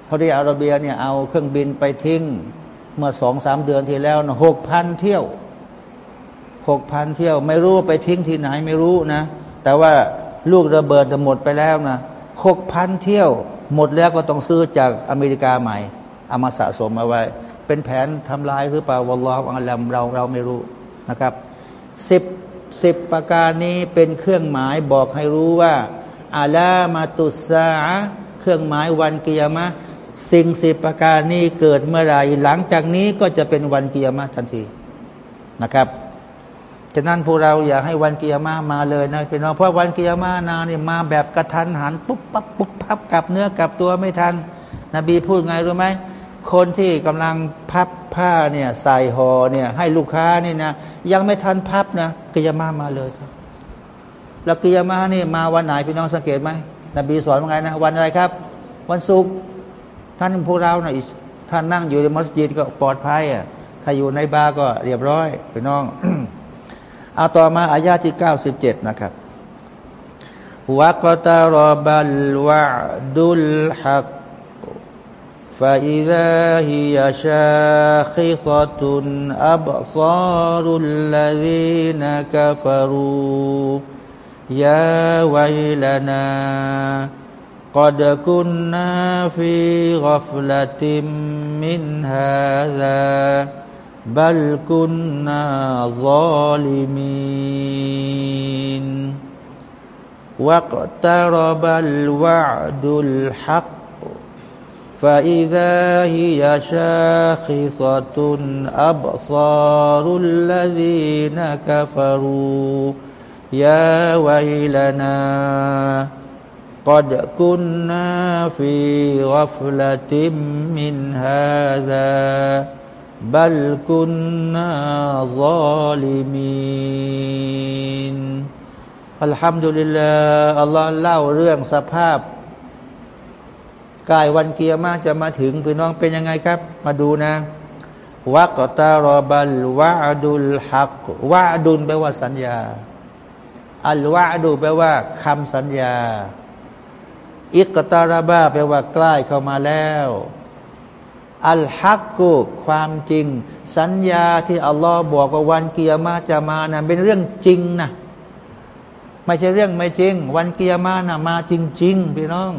ซาอุดิอาระเบียเนี่ยเอาเครื่องบินไปทิ้ง เมื่อสองสามเดือนที่แล้วนะหกพันเที่ยวหกพันเที่ยว ไม่รู้ไปทิ้งที่ไหนไม่รู้นะ แต่ว่าลูกระเบิดจะหมดไปแล้วนะหกพันเที่ยว หมดแล้วก็ต้องซื้อจากอเมริกาใหม่เอามาสะสมเอาไว้ เป็นแผนทำลายหรือเปล่าวอลลอฮอัลลัมเราเราไม่รู้นะครับสิบสิบประการนี้เป็นเครื่องหมายบอกให้รู้ว่าอาลามาตุสา รื่องหมายวันเกิยามะสิ่งสิบประการนี้เกิดเมื่อไรหลังจากนี้ก็จะเป็นวันเกิยามะทันทีนะครับฉะนั้นพวกเราอยากให้วันเกิยามามาเลยนะพี่น้องเพราะวันเกิยามานาเนี่ยมาแบบกระทันหันปุ๊บปั๊บปุ๊บพับกลับเนื้อกลับตัวไม่ทัน นบีพูดไงรู้ไหมคนที่กำลังพับผ้าเนี่ยใส่ห่อเนี่ยให้ลูกค้านี่นะยังไม่ทันพับนะกิยามามาเลยครับ แล้วกิยามานี่มาวันไหนพี่น้องสังเกตไหม นบีสอนว่าไงนะวันอะไรครับ วันศุกร์ท่านพวกเรานะท่านนั่งอยู่ในมัสยิดก็ปลอดภัยอ่ะถ้าอยู่ในบาร์ก็เรียบร้อยพี่น้องเอาต่อมาอายาที่เก้าสิบเจ็ดนะครับวะกตารบัลวะดุลฮัก فإذا هي شاخصة أبصار الذين كفروا يا ويلنا قد كنا في غفلة من هذا بل كنا ظالمين. واقترب الوعد الحق فإذا هي شاخصة أبصار الذين كفروا. يا ويلنا قد كنا في غفلة من هذا بل كنا ظالمين อัลฮัมดุลิลลาอัลลอฮ์เล่าเรื่องสภาพกายวันเกียร์มาจะมาถึงพี่น้องเป็นยังไงครับ มาดูนะวักตารอบัลวะดุลฮักวะดุลแปลว่าสัญญา อัลวะดูแปลว่าคำสัญญา อิกตาราบาแปลว่าใกล้เข้ามาแล้ว อัลฮักกุความจริง สัญญาที่อัลลอฮ์บอกว่าวันเกียร์มาจะมานะเป็นเรื่องจริงนะไม่ใช่เรื่องไม่จริง วันเกียร์มาน่ะมาจริง ๆ พี่น้อง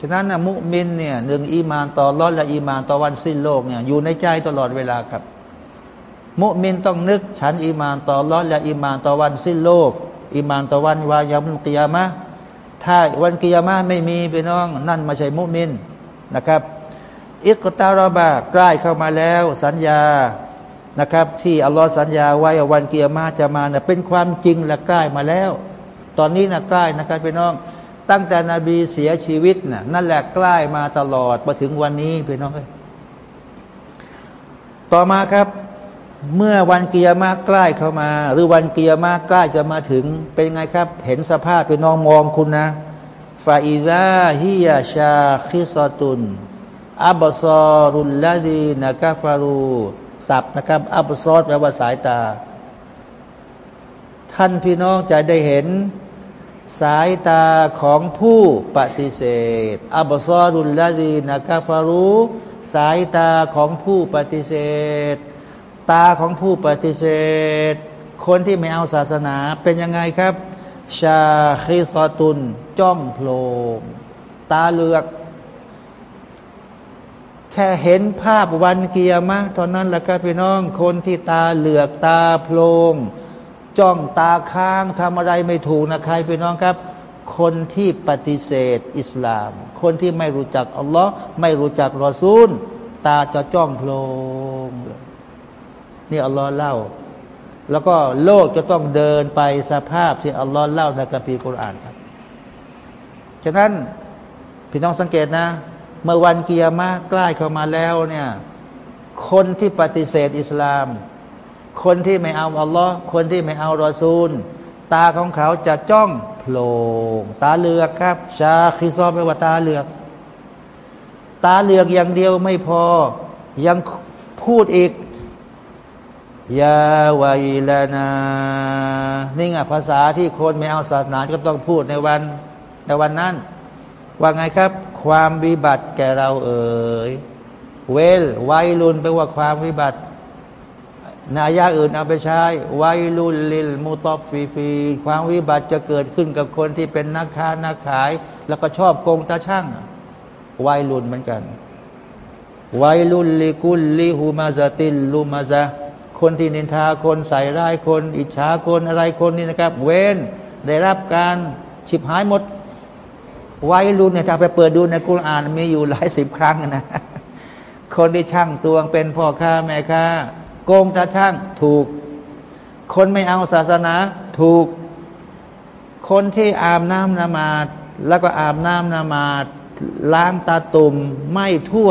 ฉะนั้นนะมุมินเนี่ยหนึ่งอีมานต่ออัลลอฮ์และอีมานต่อวันสิ้นโลกเนี่ยอยู่ในใจตลอดเวลาครับ มุมินต้องนึกฉันอีมานต่ออัลลอฮ์และอีมานต่อวันสิ้นโลก อีมานต่อวันويوم القيامةถ้าวันกิยามะไม่มีพี่น้อง นั่นไม่ใช่มุมินนะครับ اقتربใกล้เข้ามาแล้ว สัญญานะครับ ที่อัลลอฮ์สัญญาไว้วันกิยามาจะมาเนี่ยเป็นความจริงและใกล้มาแล้ว ตอนนี้นะใกล้นะครับพี่น้อง ตั้งแต่นบีเสียชีวิตน่ะนั่นแหละใกล้มาตลอดมาถึงวันนี้พี่น้องต่อมาครับ เมื่อวันเกียร์มาใกล้เข้ามา หรือวันเกียร์มาใกล้จะมาถึง เป็นไงครับ เห็นสภาพพี่น้องมองคุณนะฟาอิซาฮิยาชาคิซอตุนอับซอรุลลาดีนักฟารูสับนะครับ อับซอดแปลว่าสายตา ท่านพี่น้องจะได้เห็นสายตาของผู้ปฏิเสธ อับซอรุลลาดีนักฟารูสายตาของผู้ปฏิเสธ ตาของผู้ปฏิเสธ คนที่ไม่เอาศาสนาเป็นยังไงครับ ชาคิซอตุน จ้องโพลงตาเลือก แค่เห็นภาพวันเกียร์มากตอนนั้นแหละครับพี่น้อง คนที่ตาเหลือกตาโพลงจ้องตาค้างทำอะไรไม่ถูกนะใครพี่น้องครับ คนที่ปฏิเสธอิสลาม คนที่ไม่รู้จักอัลลอฮ์ไม่รู้จักรอซูล ตาจะจ้องโพลง นี่อัลลอฮ์เล่า แล้วก็โลกจะต้องเดินไปสภาพที่อัลลอฮ์เล่าในกัมภีร์กุรอานครับฉะนั้นพี่น้องสังเกตนะ เมื่อวันเกียร์มาใกล้เข้ามาแล้วเนี่ยคนที่ปฏิเสธอิสลาม คนที่ไม่เอาอัลลอฮ์คนที่ไม่เอารอซูล ตาของเขาจะจ้องโผล่ตาเหลือกครับ ชาคิซอแปลว่าตาเหลือก ตาเหลือกอย่างเดียวไม่พอยังพูดอีก ยาวัยลานา นี่ไงภาษาที่คนไม่เอาศาสนาก็ต้องพูดในวันในวันนั้น ว่าไงครับ ความวิบัติแก่เราเอ๋ยเวลไวรุนแปลว่าความวิบัตินายาอื่นเอาไปใช้ไวลุลลิลมุตอฟีฟี ความวิบัติจะเกิดขึ้นกับคนที่เป็นนักค้านักขาย แล้วก็ชอบโกงตาช่างไวลุนเหมือนกันไวลุลลิกุลลิฮูมาซาติลลูมาซา คนที่นินทาคนใส่ร้ายคน อิจฉาคนอะไรคนนี้นะครับ เว้นได้รับการฉิบหายหมดไวลุนเนี่ยถ้าไปเปิดดูในกุรอานมีอยู่หลายสิบครั้งนะ คนที่ช่างตวงเป็นพ่อค้าแม่ค้าโกงตาช่างถูก คนไม่เอาศาสนาถูก คนที่อาบน้ำนามาดแล้วก็อาบน้ำนามาดล้างตาตุ่มไม่ทั่ว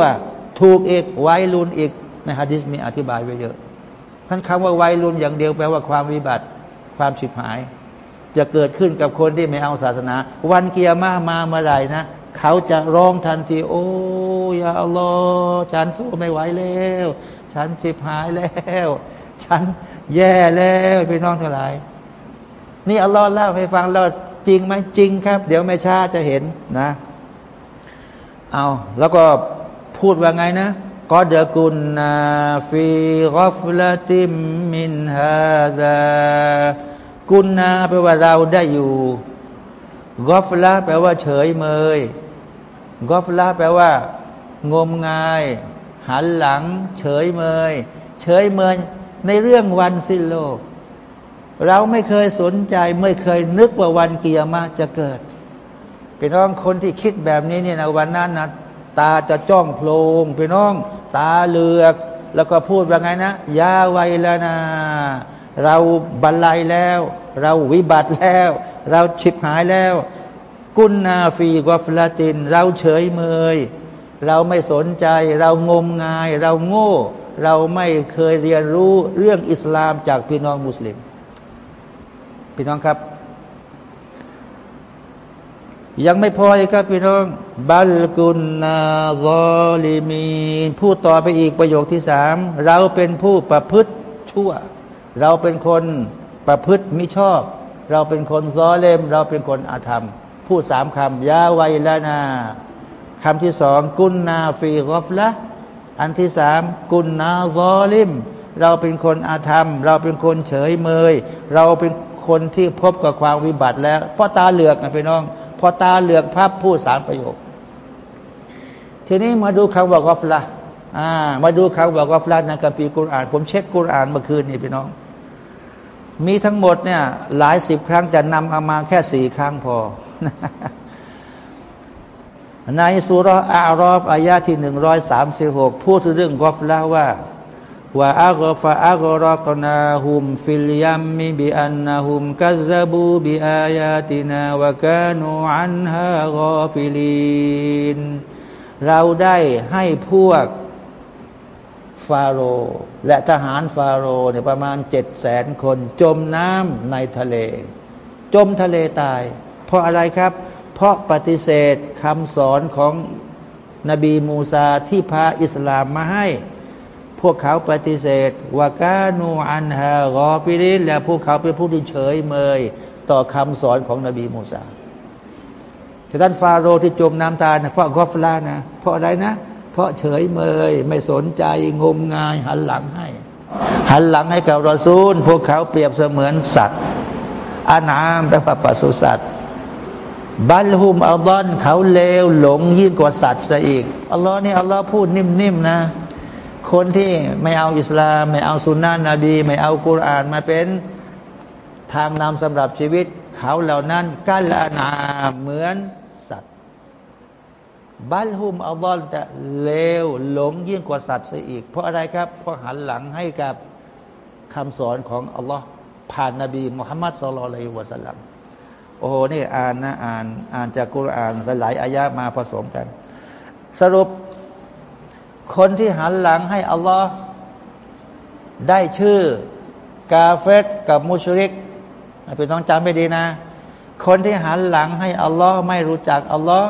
ถูกอีกไวรุนอีกในฮะดิษมีอธิบายไว้เยอะ ท่านคำว่าไวรุนอย่างเดียวแปลว่าความวิบัติความฉิบหาย จะเกิดขึ้นกับคนที่ไม่เอาศาสนา วันเกียร์มามาเมื่อไหร่นะ เขาจะร้องทันที โอ้ยาอัลลอฮ์ฉันสู้ไม่ไหวแล้ว ฉันจิบหายแล้ว ฉันแย่แล้วพี่น้องทั้งหลาย นี่อัลลอฮ์เล่าให้ฟังแล้วจริงไหมจริงครับ เดี๋ยวไม่ช้าจะเห็นนะ เอาแล้วก็พูดว่าไงนะ กอดกุนนาฟีกอฟลาติมมินฮาซากุนนาแปลว่าเราได้อยู่กอฟละแปลว่าเฉยเมยกอฟละแปลว่า งมงาย หันหลัง เฉยเมย เฉยเมย ในเรื่องวันสิ้นโลก เราไม่เคยสนใจไม่เคยนึกว่าวันเกียรมาจะเกิดพี่น้องคนที่คิดแบบนี้เนี่ยนะวันนั้นนะ ตาจะจ้องโพลงพี่น้อง ตาเลือก แล้วก็พูดว่าไงนะยาไวแล้วนะเราบรรลัยแล้ว เราวิบัติแล้ว เราฉิบหายแล้ว กุนนาฟีกวฟลาติน เราเฉยเมย เราไม่สนใจ เรางมงาย เราโง่ เราไม่เคยเรียนรู้เรื่องอิสลามจากพี่น้องมุสลิม พี่น้องครับ ยังไม่พอครับพี่น้อง บัลกุนนาซอลิมีพูดต่อไปอีกประโยคที่สามเราเป็นผู้ประพฤติชั่ว เราเป็นคนประพฤติมิชอบ เราเป็นคนซอเลม เราเป็นคนอาธรรม พูดสามคำยาไวลานาคำที่สองกุนนาฟีกอฟละอันที่สามกุนนาซอลิม เราเป็นคนอาธรรม เราเป็นคนเฉยเมย เราเป็นคนที่พบกับความวิบัติแล้ว เพอตาเหลือกนะพี่น้อง พอตาเหลือกพับพูดสามประโยค ทีนี้มาดูคำว่ากอฟละอ่า มาดูคำว่ากอฟละในกัมภีร์กุรอาน ผมเช็คกุรอานเมื่อคืนนี่พี่น้อง มีทั้งหมดเนี่ย หลายสิบครั้งจะนำเอามาแค่สี่ครั้งพอ ในซูเราะฮ์อะอ์รอฟอายาที่หนึ่งร้อยสามสิบหกพูดถึงเรื่องغفلةว่า ว่าอัก فأغرقناهم في اليم بأنهم كذبوا بآياتنا وكانوا عنها غافلينเราได้ให้พวกฟาโรและทหารฟาโรเนี่ยประมาณเจ็ดแสนคน จมน้ำในทะเล จมทะเลตาย เพราะอะไรครับ เพราะปฏิเสธคำสอนของนบีมูซาที่พาอิสลามมาให้ พวกเขาปฏิเสธوكانوا عنها غافلينและพวกเขาเป็นผู้ที่เฉยเมย ต่อคำสอนของนบีมูซาแต่ท่านฟาโรห์ที่จมน้ำตายนะเพราะغفلةนะ เพราะอะไรนะ เพราะเฉยเมย ไม่สนใจงมงาย หันหลังให้ หันหลังให้กับรอซูล พวกเขาเปรียบเสมือนสัตว์อานามแปลว่าปศุสัตว์บัลฮุมอัลลอฮ์เขาเลวหลงยิ่งกว่าสัตว์ซะอีกอัลลอฮ์นี่อัลลอฮ์พูดนิ่มๆนะ คนที่ไม่เอาอิสลาม ไม่เอาสุนนะนบี ไม่เอากุรานมาเป็นทางนำสำหรับชีวิต เขาเหล่านั้นกัลอานาเหมือนสัตว์บัลฮุมอัลลอฮ์จะเลวหลงยิ่งกว่าสัตว์ซะอีก เพราะอะไรครับเพราะหันหลังให้กับคำสอนของอัลลอฮ์ผ่านนบีมุฮัมมัดสุลลัลลอฮุวะสัลลัมโอ้โหนี่อ่านนะอ่านอ่านจากกุรานหลายอายะมาผสมกัน สรุป คนที่หันหลังให้อัลลอฮ์ได้ชื่อกาเฟตกับมุชริกเป็นต้องจำไม่ดีนะ คนที่หันหลังให้อัลลอฮ์ไม่รู้จักอัลลอฮ์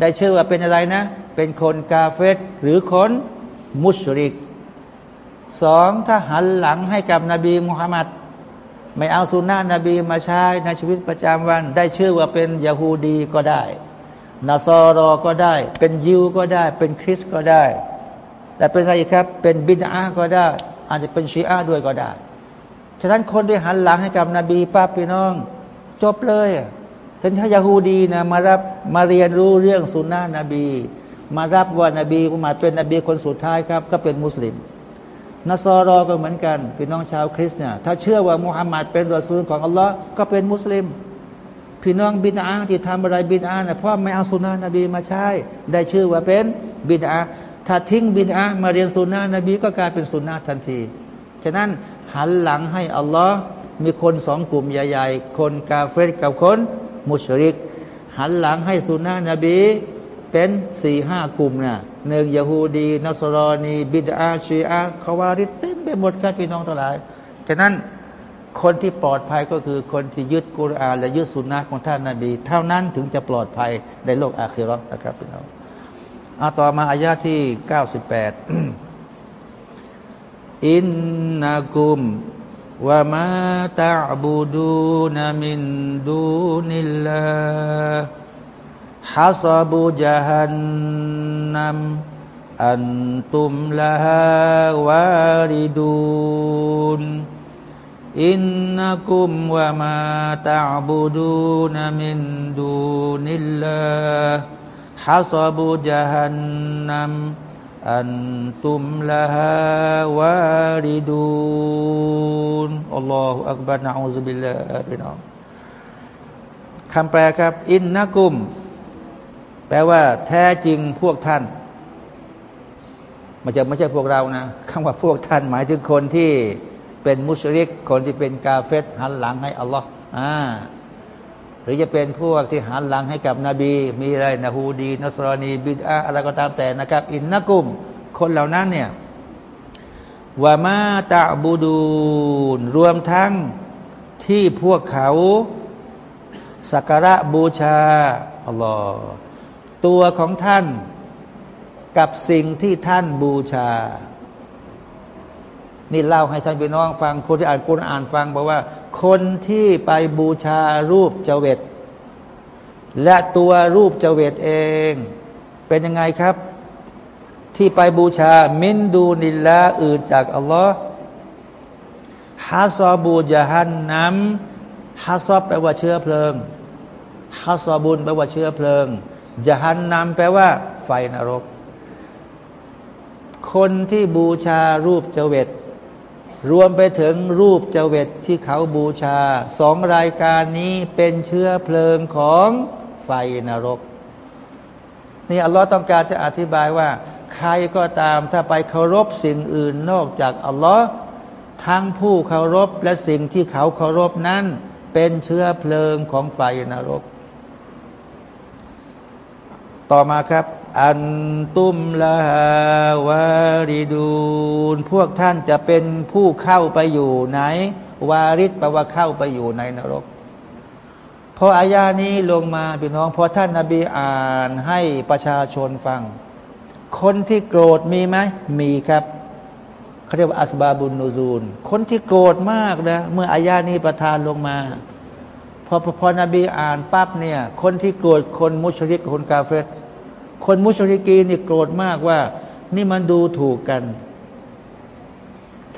ได้ชื่อว่าเป็นอะไรนะ เป็นคนกาเฟตหรือคนมุชริกสองถ้าหันหลังให้กับนบีมุฮัมมัดไม่เอาสุนนะนบีมาใช้ในชีวิตประจำวัน ได้ชื่อว่าเป็นยาฮูดีก็ได้นาซอรอก็ได้ เป็นยิวก็ได้ เป็นคริสก็ได้ แต่เป็นอะไรครับ เป็นบิดาก็ได้ อาจจะเป็นชีอะด้วยก็ได้ ฉะนั้นคนที่หันหลังให้กับนบีป้าพี่น้อง จบเลยท่านถ้ายาฮูดีนะมารับมาเรียนรู้เรื่องสุนนะนบี มารับว่านบีมุฮัมมัดเป็นนบีคนสุดท้ายครับ ก็เป็นมุสลิมนัสรอก็เหมือนกันพี่น้องชาวคริสต์เนี่ยถ้าเชื่อว่ามุฮัมมัดเป็นรอซูลของอัลลอฮ์ก็เป็นมุสลิม พี่น้องบิดาที่ทำอะไรบิดาเนี่ยเพราะไม่เอาสุนนะนบีมาใช้ได้ชื่อว่าเป็นบิดา ถ้าทิ้งบิดามาเรียนสุนนะนบีก็กลายเป็นสุนนะทันที ฉะนั้นหันหลังให้อัลลอฮ์มีคนสองกลุ่มใหญ่ๆ คนกาเฟรกับคนมุชริก หันหลังให้สุนนะนบีเป็นสี่ห้ากลุ่มนะหนึ่งยาฮูดีนัสรอนี บิดาชีอาคาวาริเต็มไปหมดครับพี่น้องทั้งหลาย ฉะนั้นคนที่ปลอดภัยก็คือคนที่ยึดกุรอานและยึดสุนนะของท่านนาบี เท่านั้นถึงจะปลอดภัยในโลกอาคีรอนะครับพี่น้อง อาต่อมาอายาที่98อินนากุมวะมาตะบูดูนามินดูนิลลาฮัสบูจฮันนัมอันตุมลาฮาวาริดูนอินนักุมวะมาตะบูดูนมินดูนิลลา ฮาซาบูจฮันนัมอันตุมลาฮาวาริดูนอัลลอฮฺอักบารนะอูซบิลลาพี่คำแปลครับ อินนักุม แปลว่า แท้จริงพวกท่านมันจะไม่ใช่พวกเรานะคำว่าพวกท่านหมายถึงคนที่เป็นมุสลิก คนที่เป็นกาเฟตหันหลังให้อัลลอฮ์อ่า หรือจะเป็นพวกที่หันหลังให้กับนบี มีอะไรนะฮูดีนสรอนีบิดาอะไรก็ตามแต่นะครับ อินนักุม คนเหล่านั้นเนี่ยว่ามาตะบูดูนรวมทั้งที่พวกเขาสักการะบูชาอัลลอฮ์ตัวของท่านกับสิ่งที่ท่านบูชา นี่เล่าให้ท่านพี่น้องฟังคนที่อ่านกุรอ่านฟังบอกว่า คนที่ไปบูชารูปเจเวตและตัวรูปเจเวตเอง เป็นยังไงครับ ที่ไปบูชามินดูนิลละอื่นจากอัลลอฮ์ฮาซอบูจฮันน้ำฮาซอบแปลว่าเชื้อเพลิงฮาซอบุนแปลว่าเชื้อเพลิงจหันนำแปลว่า ไฟนรก คนที่บูชารูปเจเวต รวมไปถึงรูปเจเวตที่เขาบูชาสองรายการนี้เป็นเชื้อเพลิงของไฟนรก นี่อัลลอฮ์ต้องการจะอธิบายว่า ใครก็ตามถ้าไปเคารพสิ่งอื่นนอกจากอัลลอฮ์ทั้งผู้เคารพและสิ่งที่เขาเคารพนั้น เป็นเชื้อเพลิงของไฟนรก ต่อมาครับ อันตุมลาวาริดูนพวกท่านจะเป็นผู้เข้าไปอยู่ไหน วาริดแปลว่าเข้าไปอยู่ในนรก พออายานี้ลงมาพี่น้องพอท่านนาบีอ่านให้ประชาชนฟัง คนที่โกรธมีไหมมีครับเขาเรียกว่าอัสบาบุนนูซูล คนที่โกรธมากนะเมื่ออายานี้ประทานลงมาพอพอนบีอ่านปั๊บเนี่ย คนที่โกรธคนมุชริกคนกาเฟร คนมุชริกีนนี่โกรธมากว่า นี่มันดูถูกกัน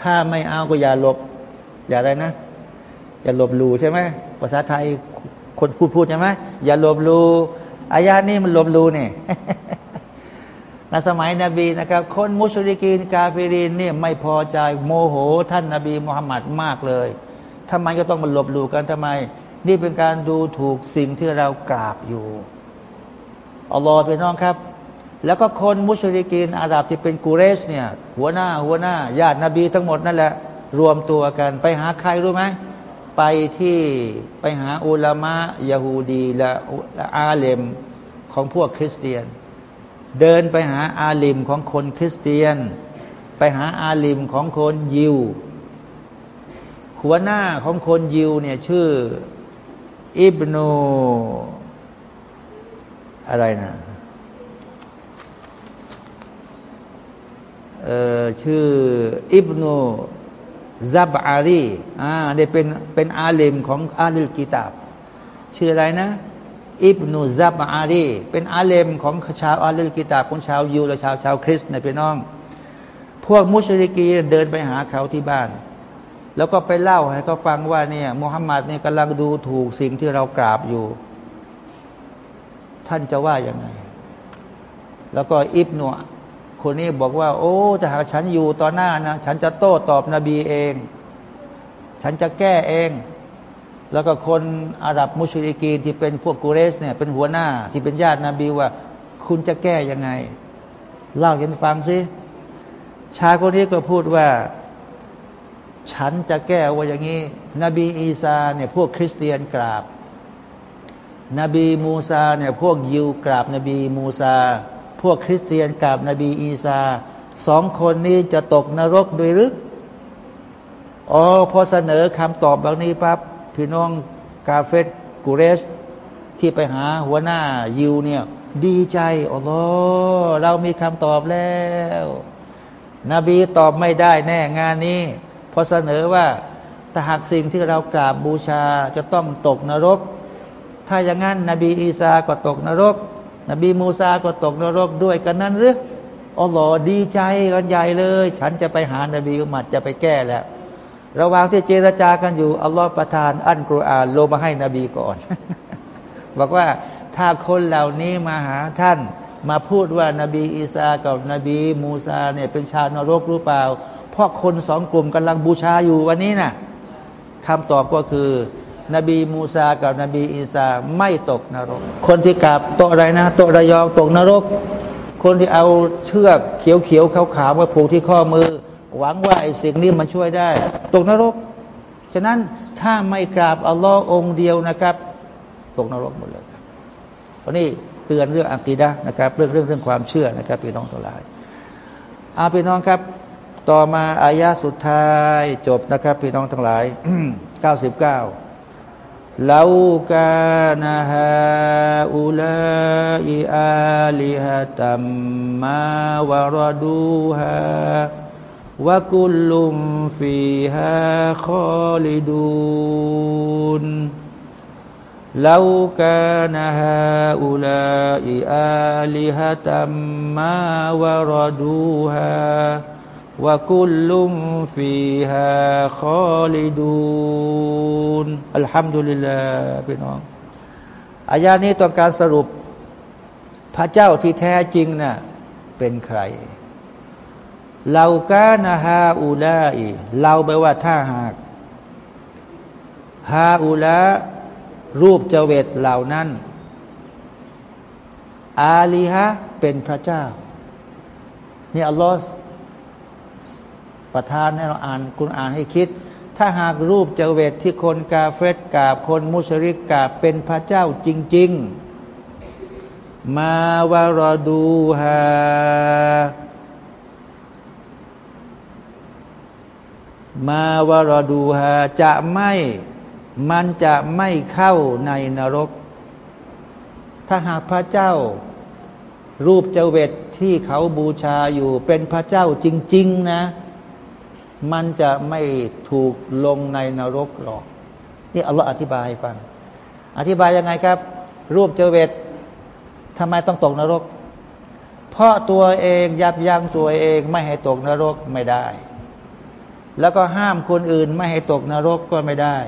ถ้าไม่เอาก็อย่าลบ อย่าอะไรนะ อย่าลบหลู่ใช่ไหมภาษาไทยคนพูดพูดใช่ไหมอย่าลบหลู่อายานี้มันลบหลู่เนี่ยในสมัยนบีนะครับ คนมุชริกีนกาฟิรีนเนี่ยไม่พอใจโมโห ท่านนาบีมุฮัมมัดมากเลยทำไมก็ต้องมาลบลูกันทำไม นี่เป็นการดูถูกสิ่งที่เรากราบอยู่ อัลลอฮ์เป็นน้องครับ แล้วก็คนมุสลิกีนอาหรับที่เป็นกูเรชเนี่ยหัวหน้าหัวหน้าญาตินบีทั้งหมดนั่นแหละ รวมตัวกัน ไปหาใครรู้ไหมไปที่ไปหาอุลามะยาฮูดีและอาเลมของพวกคริสเตียน เดินไปหาอาลิมของคนคริสเตียน ไปหาอาลิมของคนยิว หัวหน้าของคนยิวเนี่ยชื่ออิบโน อะไรนะเออชื่อ อิบโนซับอารีอ่าได้เป็นเป็นอาลิมของอาลิลกิตาบ ชื่ออะไรนะ อิบนุซับอารีเป็นอาเลมของชาวอาลิลกิตาบของชาวยูและชาวชาวคริสต์ในพี่น้อง พวกมุชริกีเดินไปหาเขาที่บ้าน แล้วก็ไปเล่าให้เขาฟังว่าเนี่ยมุฮัมมัดเนี่ยกำลังดูถูกสิ่งที่เรากราบอยู่ ท่านจะว่ายังไง แล้วก็อิบนุคนนี้บอกว่า โอ้แต่หากฉันอยู่ต่อหน้านะฉันจะโต้ตอบนบีเอง ฉันจะแก้เอง แล้วก็คนอาหรับมุชลิกีนที่เป็นพวกกูเรสเนี่ยเป็นหัวหน้าที่เป็นญาตินบีว่า คุณจะแก้ยังไง เล่าให้ฟังสิชายคนนี้ก็พูดว่า ฉันจะแก้ว่าอย่างนี้ นบีอีสาเนี่ยพวกคริสเตียนกราบ นบีมูซาเนี่ยพวกยิวกราบนบีมูซา พวกคริสเตียนกับนบีอีสาสองคนนี้จะตกนรกโดยหรืออ๋อพอเสนอคำตอบแบบนี้ปั๊บพี่น้องกาเฟตกูเรส ที่ไปหาหัวหน้ายิวเนี่ย ดีใจอ๋อเรามีคำตอบแล้ว นบีตอบไม่ได้แน่งานนี้ พอเสนอว่าถ้าหากสิ่งที่เรากราบบูชาจะต้องตกนรก ถ้าอย่างนั้น นบีอีสาก็ตกนรก นบีมูซาก็ตกนรกด้วยกันนั้นหรืออัลลอฮ์ดีใจกันใหญ่เลย ฉันจะไปหานบีอุมัดจะไปแก้แล้ว ระหว่างที่เจรจากันอยู่อัลลอฮ์ประทาน อันกุรอานลงมาให้นบีก่อน บอกว่าถ้าคนเหล่านี้มาหาท่าน มาพูดว่านาบีอีสากับนบีมูซาเนี่ยเป็นชาวนรกหรือเปล่า เพราะคนสองกลุ่มกำลังบูชาอยู่วันนี้นะ่ะคำตอบก็คือ นบีมูซากับนบีอีสาไม่ตกนรก คนที่กราบโตอะไรนะโตระยองตกนรก คนที่เอาเชือกเขียวเขียวขาวขาวมาผูกที่ข้อมือ หวังว่าไอ้สิ่งนี้มันช่วยได้ ตกนรก ฉะนั้นถ้าไม่กราบอัลลอฮ์องเดียวนะครับ ตกนรกหมดเลยครับวันนี้เตือนเรื่องอักีดะนะครับ เรื่องเรื่องเรื่องความเชื่อนะครับพี่น้องทั้งหลายอาพี่น้องครับ ต่อมาอายาสุดท้ายจบนะครับพี่น้องทั้งหลายเก้าสิบเก้า لو كان هؤلاء آلهة ما وردوها وكل فيها خالدون. لو كان هؤلاء آلهة ما وردوها วะกุลุมฟีฮาคอลิดูนอัลฮัมดุลิลลาพี่น้องอายานี้ต้องการสรุป พระเจ้าที่แท้จริงนะ่ะเป็นใครเรากานาฮาอูลาอีเราแปลว่าถ้าหากฮาอูลารูปเจเวตเหล่านั้น อาลีฮะเป็นพระเจ้านี่อัลลอฮ์ ประทานให้เราอ่านคุณอ่านให้คิด ถ้าหากรูปเจเวตที่คนกาเฟตกาบคนมุชริกกาบเป็นพระเจ้าจริง ๆ มาวารดูฮามาวารดูฮาจะไม่ มันจะไม่เข้าในนรก ถ้าหากพระเจ้า รูปเจเวตที่เขาบูชาอยู่เป็นพระเจ้าจริง ๆ นะ มันจะไม่ถูกลงในนรกหรอก นี่อัลลอฮฺอธิบายให้ฟัง อธิบายยังไงครับ รูปเจเวตทำไมต้องตกนรก เพราะตัวเองยับยั้งตัวเองไม่ให้ตกนรกไม่ได้ แล้วก็ห้ามคนอื่นไม่ให้ตกนรกก็ไม่ได้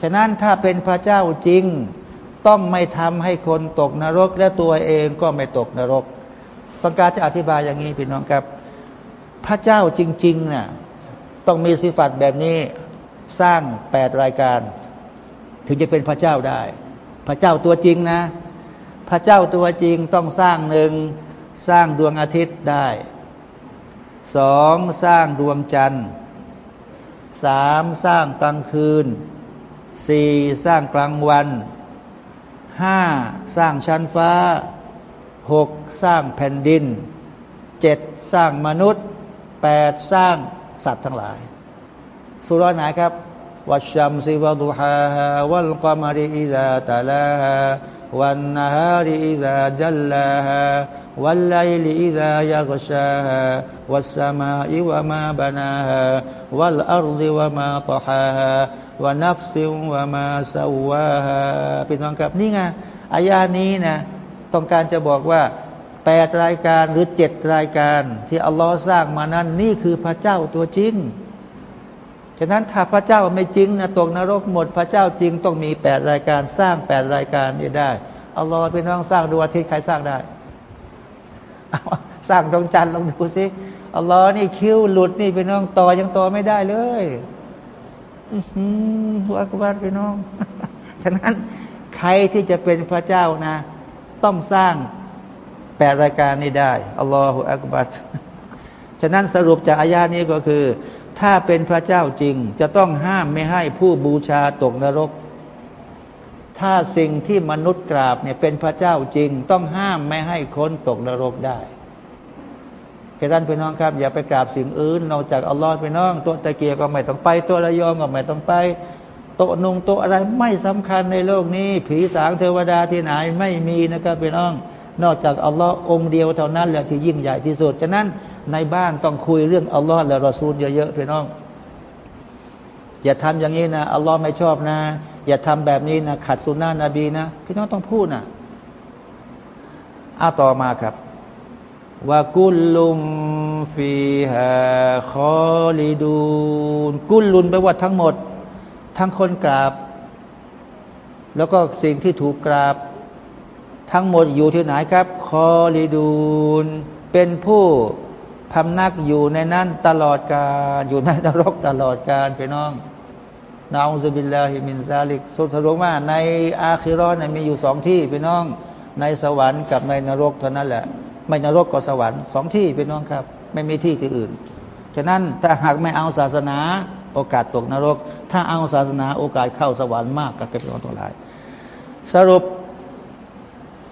ฉะนั้นถ้าเป็นพระเจ้าจริง ต้องไม่ทำให้คนตกนรก และตัวเองก็ไม่ตกนรก ต้องการจะอธิบายอย่างนี้พี่น้องครับ พระเจ้าจริงๆนะ่ะ ต้องมีสิฟัตแบบนี้สร้างแปดรายการ ถึงจะเป็นพระเจ้าได้ พระเจ้าตัวจริงนะ พระเจ้าตัวจริงต้องสร้างหนึ่งสร้างดวงอาทิตย์ได้สองสร้างดวงจันทร์สามสร้างกลางคืนสี่สร้างกลางวันห้าสร้างชั้นฟ้าหกสร้างแผ่นดินเจ็ดสร้างมนุษย์แปดสร้าง สัตว์ทั้งหลายสุรไหนครับวัชชัมซิวะดุฮาฮาวัลกามรีอิซาตาลาฮาวันนาฮาริอิซาจัลลาฮาوالليل إذا يغشاها والسماء وما بناها والأرض وما طحاها ونفس وما سواهاพี่น้องครับนี่ไงอายานี้นะต้องการจะบอกว่า แปดรายการหรือเจ็ดรายการ ที่อัลลอฮ์สร้างมานั้น นี่คือพระเจ้าตัวจริง ฉะนั้นถ้าพระเจ้าไม่จริงนะตกนรกหมด พระเจ้าจริงต้องมีแปดรายการสร้างแปดรายการนี้ได้อัลลอฮ์พี่น้องสร้างดวงอาทิตย์ใครสร้างได้สร้างดวงจันทร์ลองดูสิอัลลอฮ์นี่คิ้วหลุดนี่พี่น้องต่อยังต่อไม่ได้เลยหัวกบาดพี่น้อง ฉะนั้นใครที่จะเป็นพระเจ้านะ ต้องสร้าง แปดรายการนี้ได้อัลลอฮฺอักบัดฉะนั้นสรุปจากอายานี้ก็คือ ถ้าเป็นพระเจ้าจริง จะต้องห้ามไม่ให้ผู้บูชาตกนรก ถ้าสิ่งที่มนุษย์กราบเนี่ยเป็นพระเจ้าจริง ต้องห้ามไม่ให้คนตกนรกได้แค่ท่านพี่น้องครับ อย่าไปกราบสิ่งอื่นนอกจากอัลลอฮ์พี่น้องตัวตะเกียก็ไม่ต้องไป ตัวระยองก็ไม่ต้องไปโตนุงโตอะไรไม่สำคัญในโลกนี้ ผีสางเทวดาที่ไหนไม่มีนะครับพี่น้อง นอกจากอัลลอฮ์องเดียวเท่านั้นแหละที่ยิ่งใหญ่ที่สุด ฉะนั้นในบ้านต้องคุยเรื่องอัลลอฮ์และรอซูลเยอะๆพี่น้อง อย่าทำอย่างนี้นะอัลลอฮ์ไม่ชอบนะ อย่าทำแบบนี้นะขัดสุนนะนบีนะ พี่น้องต้องพูดนะอาต่อมาครับว่ากุลลุมฟีฮาคอลิดูนกุลลุนแปลว่าทั้งหมด ทั้งคนกราบ แล้วก็สิ่งที่ถูกกราบ ทั้งหมดอยู่ที่ไหนครับคอลิดูนเป็นผู้พำนักอยู่ในนั้นตลอดกาลอยู่ในนรกตลอดกาลพี่น้องนาอุซบิลลาฮิมินซาลิกสุทรุว่าในอาคิรอนมีอยู่สองที่พี่น้อง ในสวรรค์กับในนรกเท่านั้นแหละ ไม่นรกก็สวรรค์สองที่พี่น้องครับ ไม่มีที่ที่อื่นฉะนั้นถ้าหากไม่เอาศาสนาโอกาสตกนรก ถ้าเอาศาสนาโอกาสเข้าสวรรค์มากกับพี่น้องทั้งหลาย สรุป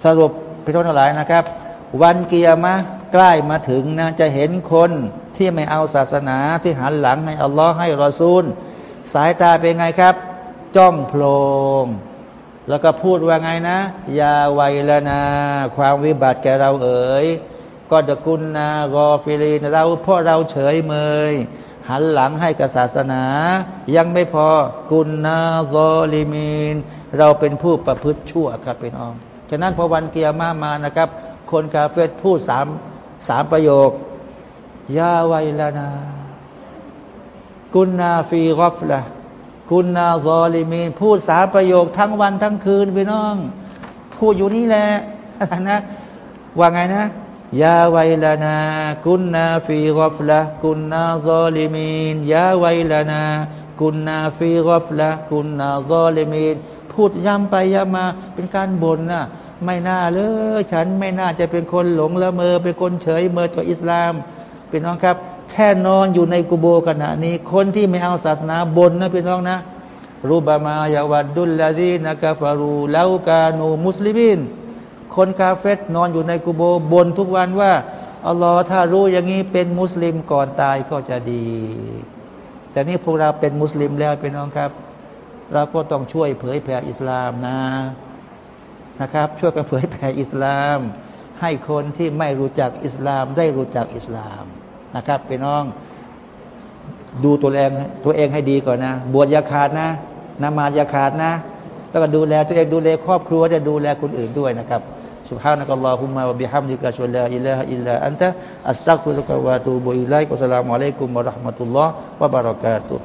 สรุปพี่น้องทั้งหลายนะครับ วันเกียร์มะใกล้มาถึงนะจะเห็นคนที่ไม่เอาศาสนาที่หันหลังให้อัลลอฮ์ให้รอซูล สายตาเป็นไงครับ จ้องโพลงแล้วก็พูดว่าไงนะ ยาไวละนา ความวิบัติแกเราเอ๋ยก็ดกุลนากอฟิลีนเราเพราะเราเฉยเมย หันหลังให้กับศาสนา ยังไม่พอกุลนาซอลิมีน เราเป็นผู้ประพฤติชั่วครับพี่น้อง ฉะนั้นพอวันเกียร์มามานะครับ คนกาเฟตพูดสามสามประโยคยาไวละนากุนนาฟีกอฟละกุนนาซอลิมีนพูดสามประโยคทั้งวันทั้งคืนพี่น้อง พูดอยู่นี่แหละนะว่าไงนะยาไวลานากุนนาฟีกอฟละกุนนาซอลิมีนยาไวลานากุนนาฟีกอฟละกุนนาซอลิมีน พูดย้ำไปย้ำมาเป็นการบ่นนะไม่น่าเลยฉันไม่น่าจะเป็นคนหลงละเมอเป็นคนเฉยเมอต่ออิสลามพี่น้องครับ แค่นอนอยู่ในกุโบขณะนี้ คนที่ไม่เอาศาสนาบนนะพี่น้องนะรูบามายาวัดดุลลาดีนักฟารูลาวกาโนมุสลิมินคนกาเฟตนอนอยู่ในกุโบบนทุกวันว่าอัลลอฮ์ถ้ารู้อย่างนี้เป็นมุสลิมก่อนตายก็จะดี แต่นี่พวกเราเป็นมุสลิมแล้วพี่น้องครับ เราก็ต้องช่วยเผยแผ่อิสลามนะนะครับ ช่วยกันเผยแผ่อิสลาม ให้คนที่ไม่รู้จักอิสลามได้รู้จักอิสลามนะครับพี่น้องดูตัวเองตัวเองให้ดีก่อนนะ บวชยาขาดนะนามายาขาดนะ แล้วก็ดูแลตัวเองดูแลครอบครัวจะดูแลคนอื่นด้วยนะครับ سبحانك اللهم وبحمدك أشهد أن لا إله إلا أنت أستغفرك وأتوب إليك والسلام عليكم ورحمة الله وبركاته